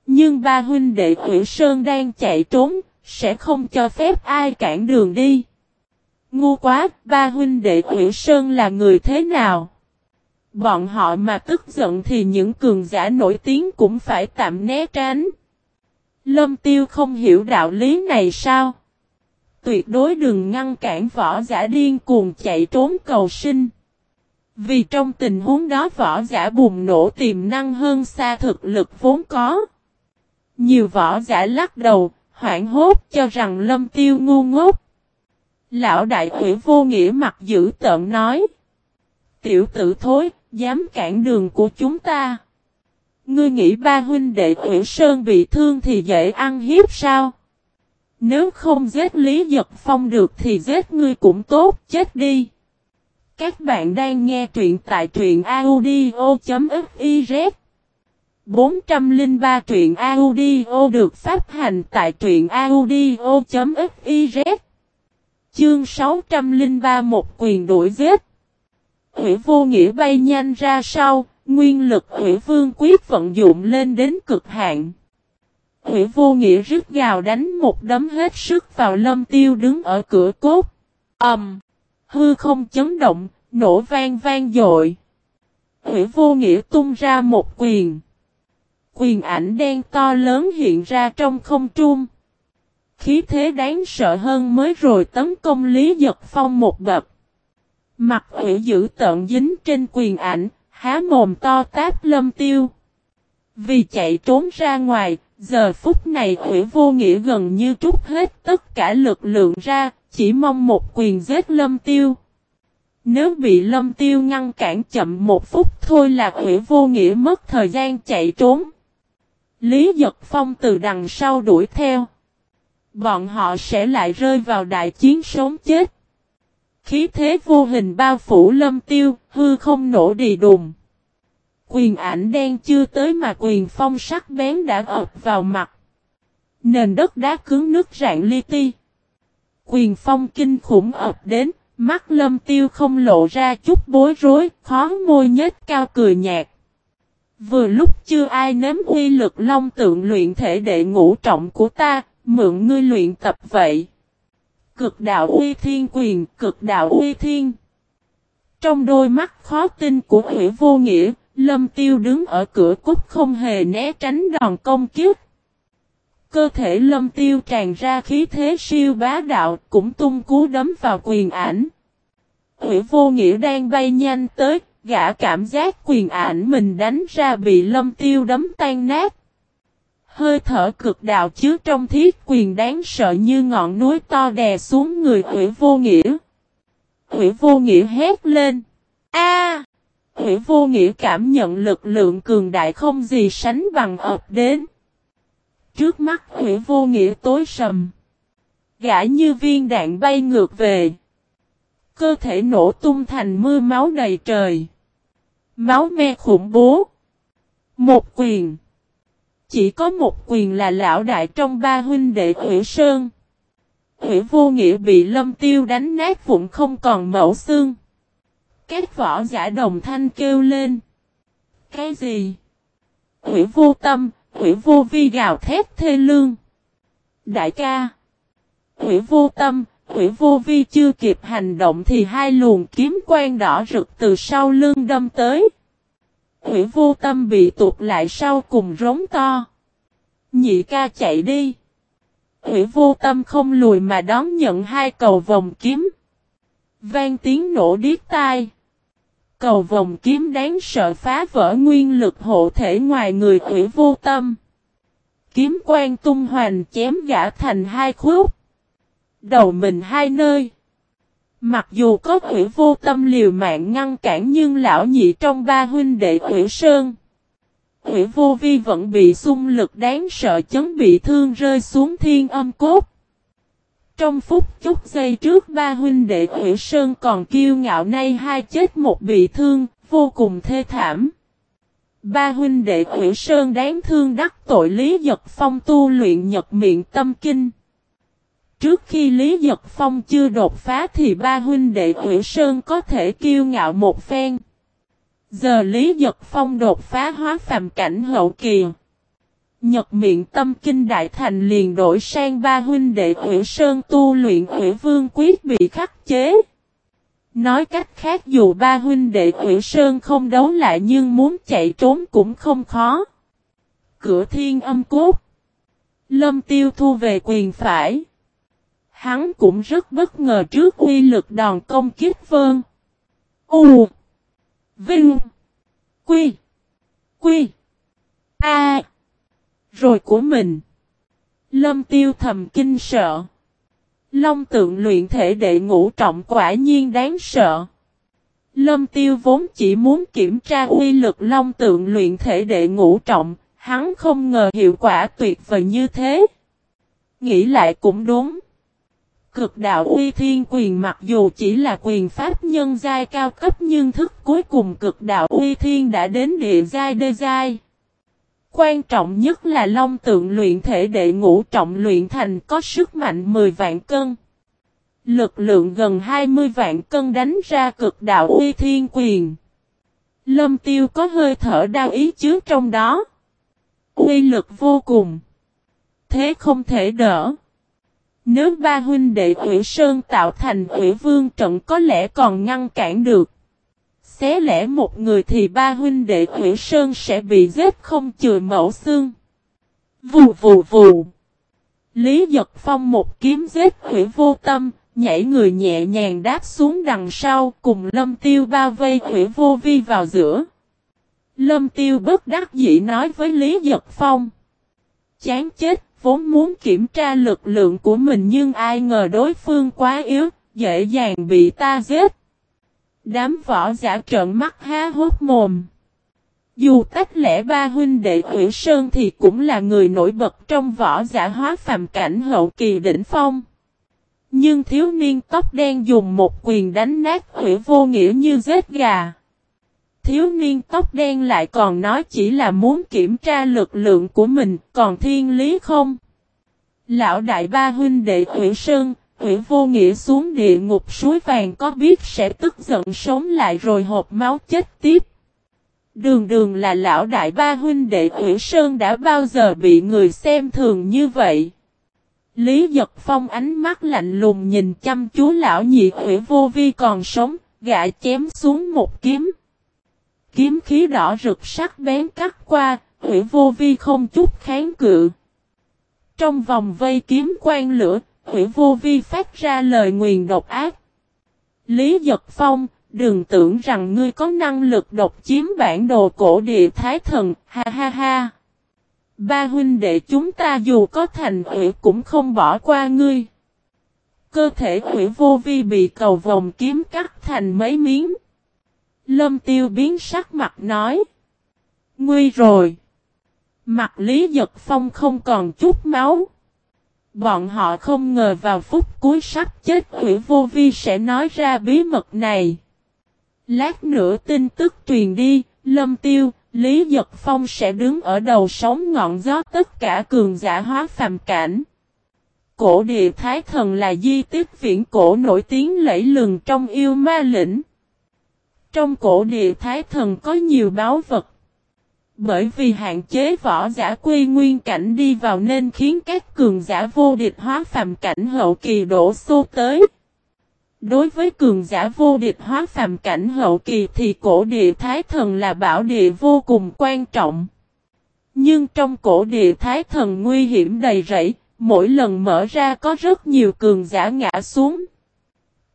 Nhưng ba huynh đệ Nguyễn Sơn đang chạy trốn, sẽ không cho phép ai cản đường đi. Ngu quá, ba huynh đệ Hủy Sơn là người thế nào? Bọn họ mà tức giận thì những cường giả nổi tiếng cũng phải tạm né tránh. Lâm Tiêu không hiểu đạo lý này sao? Tuyệt đối đừng ngăn cản võ giả điên cuồng chạy trốn cầu sinh. Vì trong tình huống đó võ giả bùng nổ tiềm năng hơn xa thực lực vốn có. Nhiều võ giả lắc đầu, hoảng hốt cho rằng lâm tiêu ngu ngốc. Lão đại hủy vô nghĩa mặt dữ tợn nói. Tiểu tử thối, dám cản đường của chúng ta. Ngươi nghĩ ba huynh đệ hủy sơn bị thương thì dễ ăn hiếp sao? Nếu không giết Lý Giật Phong được thì giết ngươi cũng tốt, chết đi. Các bạn đang nghe truyện tại truyện audio.fiz 403 truyện audio được phát hành tại truyện audio.fiz Chương 603 một quyền đuổi giết Hủy vô nghĩa bay nhanh ra sau, nguyên lực hủy vương quyết vận dụng lên đến cực hạn. Hủy vô nghĩa rứt gào đánh một đấm hết sức vào lâm tiêu đứng ở cửa cốt. ầm Um, hư không chấn động, nổ vang vang dội. Hủy vô nghĩa tung ra một quyền. Quyền ảnh đen to lớn hiện ra trong không trung. Khí thế đáng sợ hơn mới rồi tấn công Lý Giật Phong một bậc. Mặt ủy giữ tận dính trên quyền ảnh, há mồm to táp lâm tiêu. Vì chạy trốn ra ngoài, giờ phút này ủy vô nghĩa gần như trút hết tất cả lực lượng ra, chỉ mong một quyền giết lâm tiêu. Nếu bị lâm tiêu ngăn cản chậm một phút thôi là ủy vô nghĩa mất thời gian chạy trốn. Lý Giật Phong từ đằng sau đuổi theo. Bọn họ sẽ lại rơi vào đại chiến sống chết. Khí thế vô hình bao phủ lâm tiêu, hư không nổ đi đùng. Quyền ảnh đen chưa tới mà quyền phong sắc bén đã ập vào mặt. Nền đất đá cứng nước rạn li ti. Quyền phong kinh khủng ập đến, Mắt lâm tiêu không lộ ra chút bối rối, khó môi nhếch cao cười nhạt. Vừa lúc chưa ai nếm uy lực long tượng luyện thể đệ ngũ trọng của ta, mượn ngươi luyện tập vậy. Cực đạo uy thiên quyền, cực đạo uy thiên. Trong đôi mắt khó tin của Hủy Vô Nghĩa, Lâm Tiêu đứng ở cửa cúc không hề né tránh đòn công kiếp. Cơ thể Lâm Tiêu tràn ra khí thế siêu bá đạo, cũng tung cú đấm vào quyền ảnh. Hủy Vô Nghĩa đang bay nhanh tới, gã cảm giác quyền ảnh mình đánh ra bị Lâm Tiêu đấm tan nát. Hơi thở cực đạo chứa trong thiết quyền đáng sợ như ngọn núi to đè xuống người Hủy Vô Nghĩa. Hủy Vô Nghĩa hét lên. A! Hủy Vô Nghĩa cảm nhận lực lượng cường đại không gì sánh bằng ập đến. Trước mắt Hủy Vô Nghĩa tối sầm. Gã như viên đạn bay ngược về. Cơ thể nổ tung thành mưa máu đầy trời. Máu me khủng bố. Một quyền. Chỉ có một quyền là lão đại trong ba huynh đệ Hủy Sơn. Hủy vô nghĩa bị lâm tiêu đánh nát vụn không còn mẫu xương. Các võ giả đồng thanh kêu lên. Cái gì? Hủy vô tâm, hủy vô vi gào thét thê lương. Đại ca. Hủy vô tâm, hủy vô vi chưa kịp hành động thì hai luồng kiếm quang đỏ rực từ sau lưng đâm tới. Hủy vô tâm bị tụt lại sau cùng rống to. Nhị ca chạy đi. Hủy vô tâm không lùi mà đón nhận hai cầu vòng kiếm. Vang tiếng nổ điếc tai. Cầu vòng kiếm đáng sợ phá vỡ nguyên lực hộ thể ngoài người hủy vô tâm. Kiếm quan tung hoành chém gã thành hai khúc. Đầu mình hai nơi. Mặc dù có hủy vô tâm liều mạng ngăn cản nhưng lão nhị trong ba huynh đệ hủy sơn. Hủy vô vi vẫn bị xung lực đáng sợ chấn bị thương rơi xuống thiên âm cốt. Trong phút chốc giây trước ba huynh đệ Hủy Sơn còn kiêu ngạo nay hai chết một bị thương, vô cùng thê thảm. Ba huynh đệ Hủy Sơn đáng thương đắc tội Lý Giật Phong tu luyện nhật miệng tâm kinh. Trước khi Lý Giật Phong chưa đột phá thì ba huynh đệ Hủy Sơn có thể kiêu ngạo một phen. Giờ Lý Giật Phong đột phá hóa phàm cảnh hậu kỳ. Nhật miệng tâm kinh đại thành liền đổi sang ba huynh đệ Hủy Sơn tu luyện Hủy Vương quyết bị khắc chế. Nói cách khác dù ba huynh đệ Hủy Sơn không đấu lại nhưng muốn chạy trốn cũng không khó. Cửa thiên âm cốt. Lâm tiêu thu về quyền phải. Hắn cũng rất bất ngờ trước uy lực đòn công kích vơn. U. Vinh. Quy. Quy. A. Rồi của mình. Lâm tiêu thầm kinh sợ. Long tượng luyện thể đệ ngũ trọng quả nhiên đáng sợ. Lâm tiêu vốn chỉ muốn kiểm tra uy lực long tượng luyện thể đệ ngũ trọng, hắn không ngờ hiệu quả tuyệt vời như thế. Nghĩ lại cũng đúng. Cực đạo uy thiên quyền mặc dù chỉ là quyền pháp nhân giai cao cấp nhưng thức cuối cùng cực đạo uy thiên đã đến địa giai đê giai. Quan trọng nhất là long tượng luyện thể đệ ngũ trọng luyện thành có sức mạnh 10 vạn cân. Lực lượng gần 20 vạn cân đánh ra cực đạo uy thiên quyền. Lâm tiêu có hơi thở đau ý chứa trong đó. Uy lực vô cùng. Thế không thể đỡ. Nếu ba huynh đệ Quỷ Sơn tạo thành Quỷ Vương trận có lẽ còn ngăn cản được. Xé lẽ một người thì ba huynh đệ Quỷ Sơn sẽ bị giết không chừa mẫu xương. Vù vù vù. Lý Giật Phong một kiếm giết Quỷ Vô Tâm, nhảy người nhẹ nhàng đáp xuống đằng sau cùng Lâm Tiêu bao vây Quỷ Vô Vi vào giữa. Lâm Tiêu bất đắc dĩ nói với Lý Giật Phong. Chán chết vốn muốn kiểm tra lực lượng của mình nhưng ai ngờ đối phương quá yếu, dễ dàng bị ta giết. Đám võ giả trợn mắt há hốt mồm. Dù tách lẽ ba huynh đệ Hủy Sơn thì cũng là người nổi bật trong võ giả hóa phàm cảnh hậu kỳ đỉnh phong. Nhưng thiếu niên tóc đen dùng một quyền đánh nát Hủy vô nghĩa như giết gà thiếu niên tóc đen lại còn nói chỉ là muốn kiểm tra lực lượng của mình, còn thiên lý không? Lão đại ba huynh đệ Hủy Sơn, Hủy Vô Nghĩa xuống địa ngục suối vàng có biết sẽ tức giận sống lại rồi hộp máu chết tiếp. Đường đường là lão đại ba huynh đệ Hủy Sơn đã bao giờ bị người xem thường như vậy. Lý Giật Phong ánh mắt lạnh lùng nhìn chăm chú lão nhị hủy vô vi còn sống, gã chém xuống một kiếm. Kiếm khí đỏ rực sắc bén cắt qua, hủy vô vi không chút kháng cự. Trong vòng vây kiếm quan lửa, hủy vô vi phát ra lời nguyền độc ác. Lý Giật Phong, đừng tưởng rằng ngươi có năng lực độc chiếm bản đồ cổ địa thái thần, ha ha ha. Ba huynh đệ chúng ta dù có thành ủy cũng không bỏ qua ngươi. Cơ thể hủy vô vi bị cầu vòng kiếm cắt thành mấy miếng. Lâm tiêu biến sắc mặt nói. Nguy rồi. Mặt Lý Giật Phong không còn chút máu. Bọn họ không ngờ vào phút cuối sắp chết hủy vô vi sẽ nói ra bí mật này. Lát nữa tin tức truyền đi, Lâm Tiêu, Lý Giật Phong sẽ đứng ở đầu sóng ngọn gió tất cả cường giả hóa phàm cảnh. Cổ địa Thái Thần là di tích viễn cổ nổi tiếng lẫy lừng trong yêu ma lĩnh. Trong cổ địa Thái Thần có nhiều báo vật. Bởi vì hạn chế võ giả quy nguyên cảnh đi vào nên khiến các cường giả vô địch hóa phàm cảnh hậu kỳ đổ xô tới. Đối với cường giả vô địch hóa phàm cảnh hậu kỳ thì cổ địa thái thần là bảo địa vô cùng quan trọng. Nhưng trong cổ địa thái thần nguy hiểm đầy rẫy, mỗi lần mở ra có rất nhiều cường giả ngã xuống.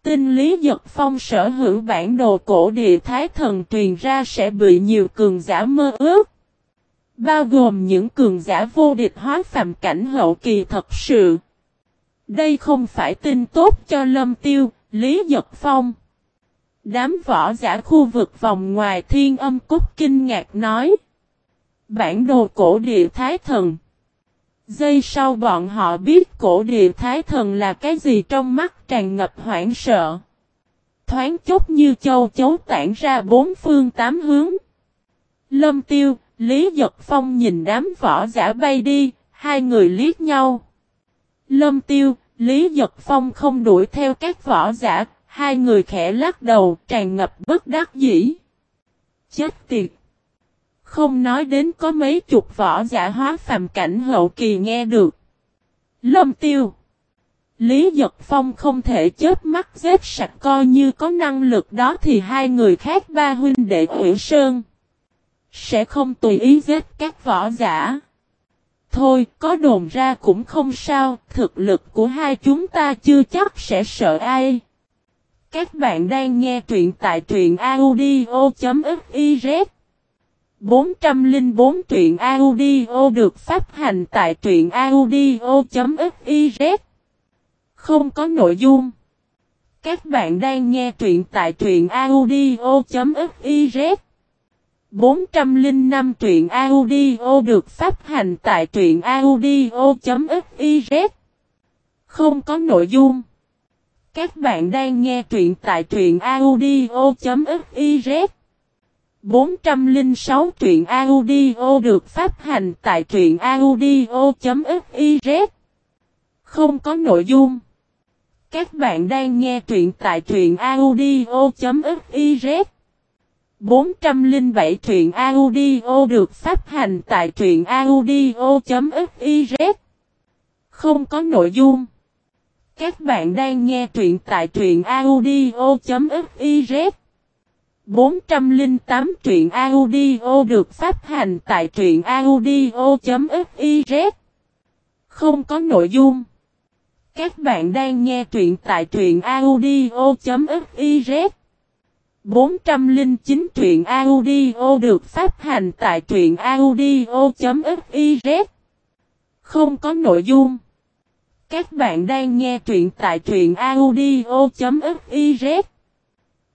Tinh lý giật phong sở hữu bản đồ cổ địa thái thần truyền ra sẽ bị nhiều cường giả mơ ước. Bao gồm những cường giả vô địch hóa phàm cảnh hậu kỳ thật sự. Đây không phải tin tốt cho lâm tiêu, Lý Giật Phong. Đám võ giả khu vực vòng ngoài thiên âm cúc kinh ngạc nói. Bản đồ cổ địa thái thần. Giây sau bọn họ biết cổ địa thái thần là cái gì trong mắt tràn ngập hoảng sợ. Thoáng chốc như châu chấu tản ra bốn phương tám hướng. Lâm tiêu, Lý Giật Phong nhìn đám võ giả bay đi, hai người liếc nhau. Lâm tiêu, Lý Giật Phong không đuổi theo các võ giả, hai người khẽ lắc đầu, tràn ngập bất đắc dĩ. Chết tiệt! Không nói đến có mấy chục võ giả hóa phàm cảnh hậu kỳ nghe được. Lâm tiêu! Lý Giật Phong không thể chết mắt giết sạch coi như có năng lực đó thì hai người khác ba huynh đệ Uyển Sơn. Sẽ không tùy ý giết các võ giả. Thôi, có đồn ra cũng không sao, thực lực của hai chúng ta chưa chắc sẽ sợ ai. Các bạn đang nghe truyện tại truyện audio.fif 404 truyện audio được phát hành tại truyện audio.fiz Không có nội dung. Các bạn đang nghe truyện tại truyện audio.fiz 405 truyện audio được phát hành tại truyện audio.fiz Không có nội dung. Các bạn đang nghe truyện tại truyện audio.fiz 406 truyện audio được phát hành tại truyện audio.fiz Không có nội dung. Các bạn đang nghe truyện tại truyện audio.fiz 407 truyện audio được phát hành tại truyện audio.fiz Không có nội dung. Các bạn đang nghe truyện tại truyện audio.fiz 408 truyện audio được phát hành tại truyện audio.fiz Không có nội dung. Các bạn đang nghe truyện tại truyện audio.fiz 409 truyện audio được phát hành tại truyện audio.fiz Không có nội dung. Các bạn đang nghe truyện tại truyện audio.fiz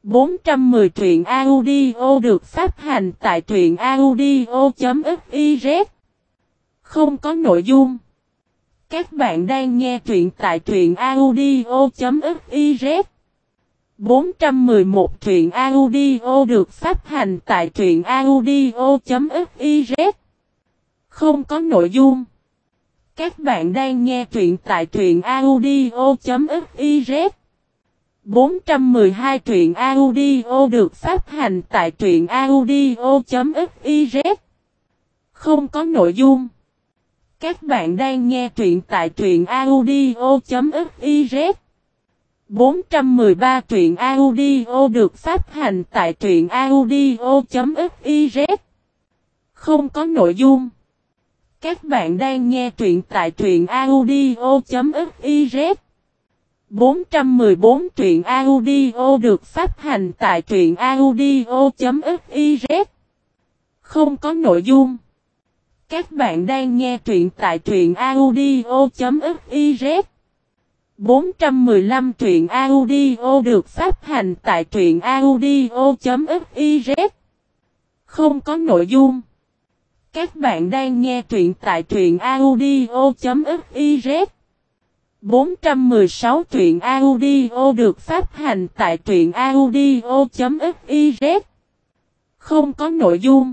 410 truyện audio được phát hành tại truyện audio.fiz Không có nội dung. Các bạn đang nghe truyện tại truyện audio.fiz 411 truyện audio được phát hành tại truyện audio.fiz Không có nội dung. Các bạn đang nghe truyện tại truyện audio.fiz 412 truyện audio được phát hành tại truyện audio.fiz Không có nội dung. Các bạn đang nghe truyện tại truyện audio.fiz 413 truyện audio được phát hành tại truyện audio.fiz Không có nội dung. Các bạn đang nghe truyện tại truyện audio.fiz 414 truyện audio được phát hành tại truyện audio.fiz Không có nội dung. Các bạn đang nghe truyện tại truyện audio.fiz 415 truyện audio được phát hành tại truyện audio.fiz Không có nội dung. Các bạn đang nghe truyện tại truyện audio.fiz 416 truyện audio được phát hành tại truyện audio.fiz Không có nội dung.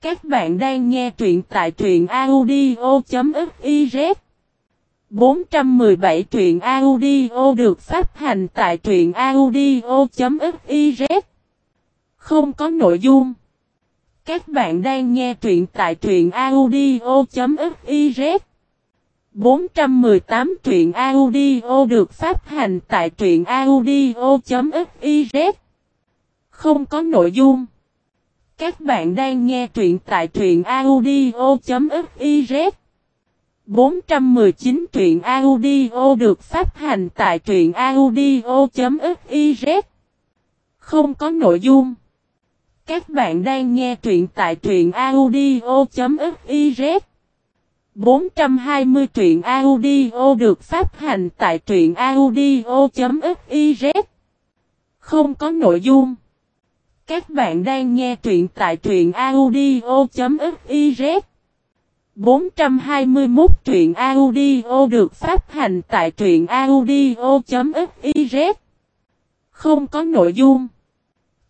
Các bạn đang nghe truyện tại truyện audio.fiz 417 truyện audio được phát hành tại truyện audio.fiz Không có nội dung. Các bạn đang nghe truyện tại truyện audio.fiz 418 truyện audio được phát hành tại truyện audio.fiz Không có nội dung. Các bạn đang nghe truyện tại truyện audio.fiz 419 truyện audio được phát hành tại truyện audio.fiz Không có nội dung. Các bạn đang nghe truyện tại truyện audio.fiz 420 truyện audio được phát hành tại truyện audio.fiz Không có nội dung. Các bạn đang nghe truyện tại truyện audio.fiz 421 truyện audio được phát hành tại truyện audio.fiz Không có nội dung.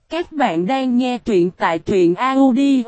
Các bạn đang nghe truyện tại truyện audio.fiz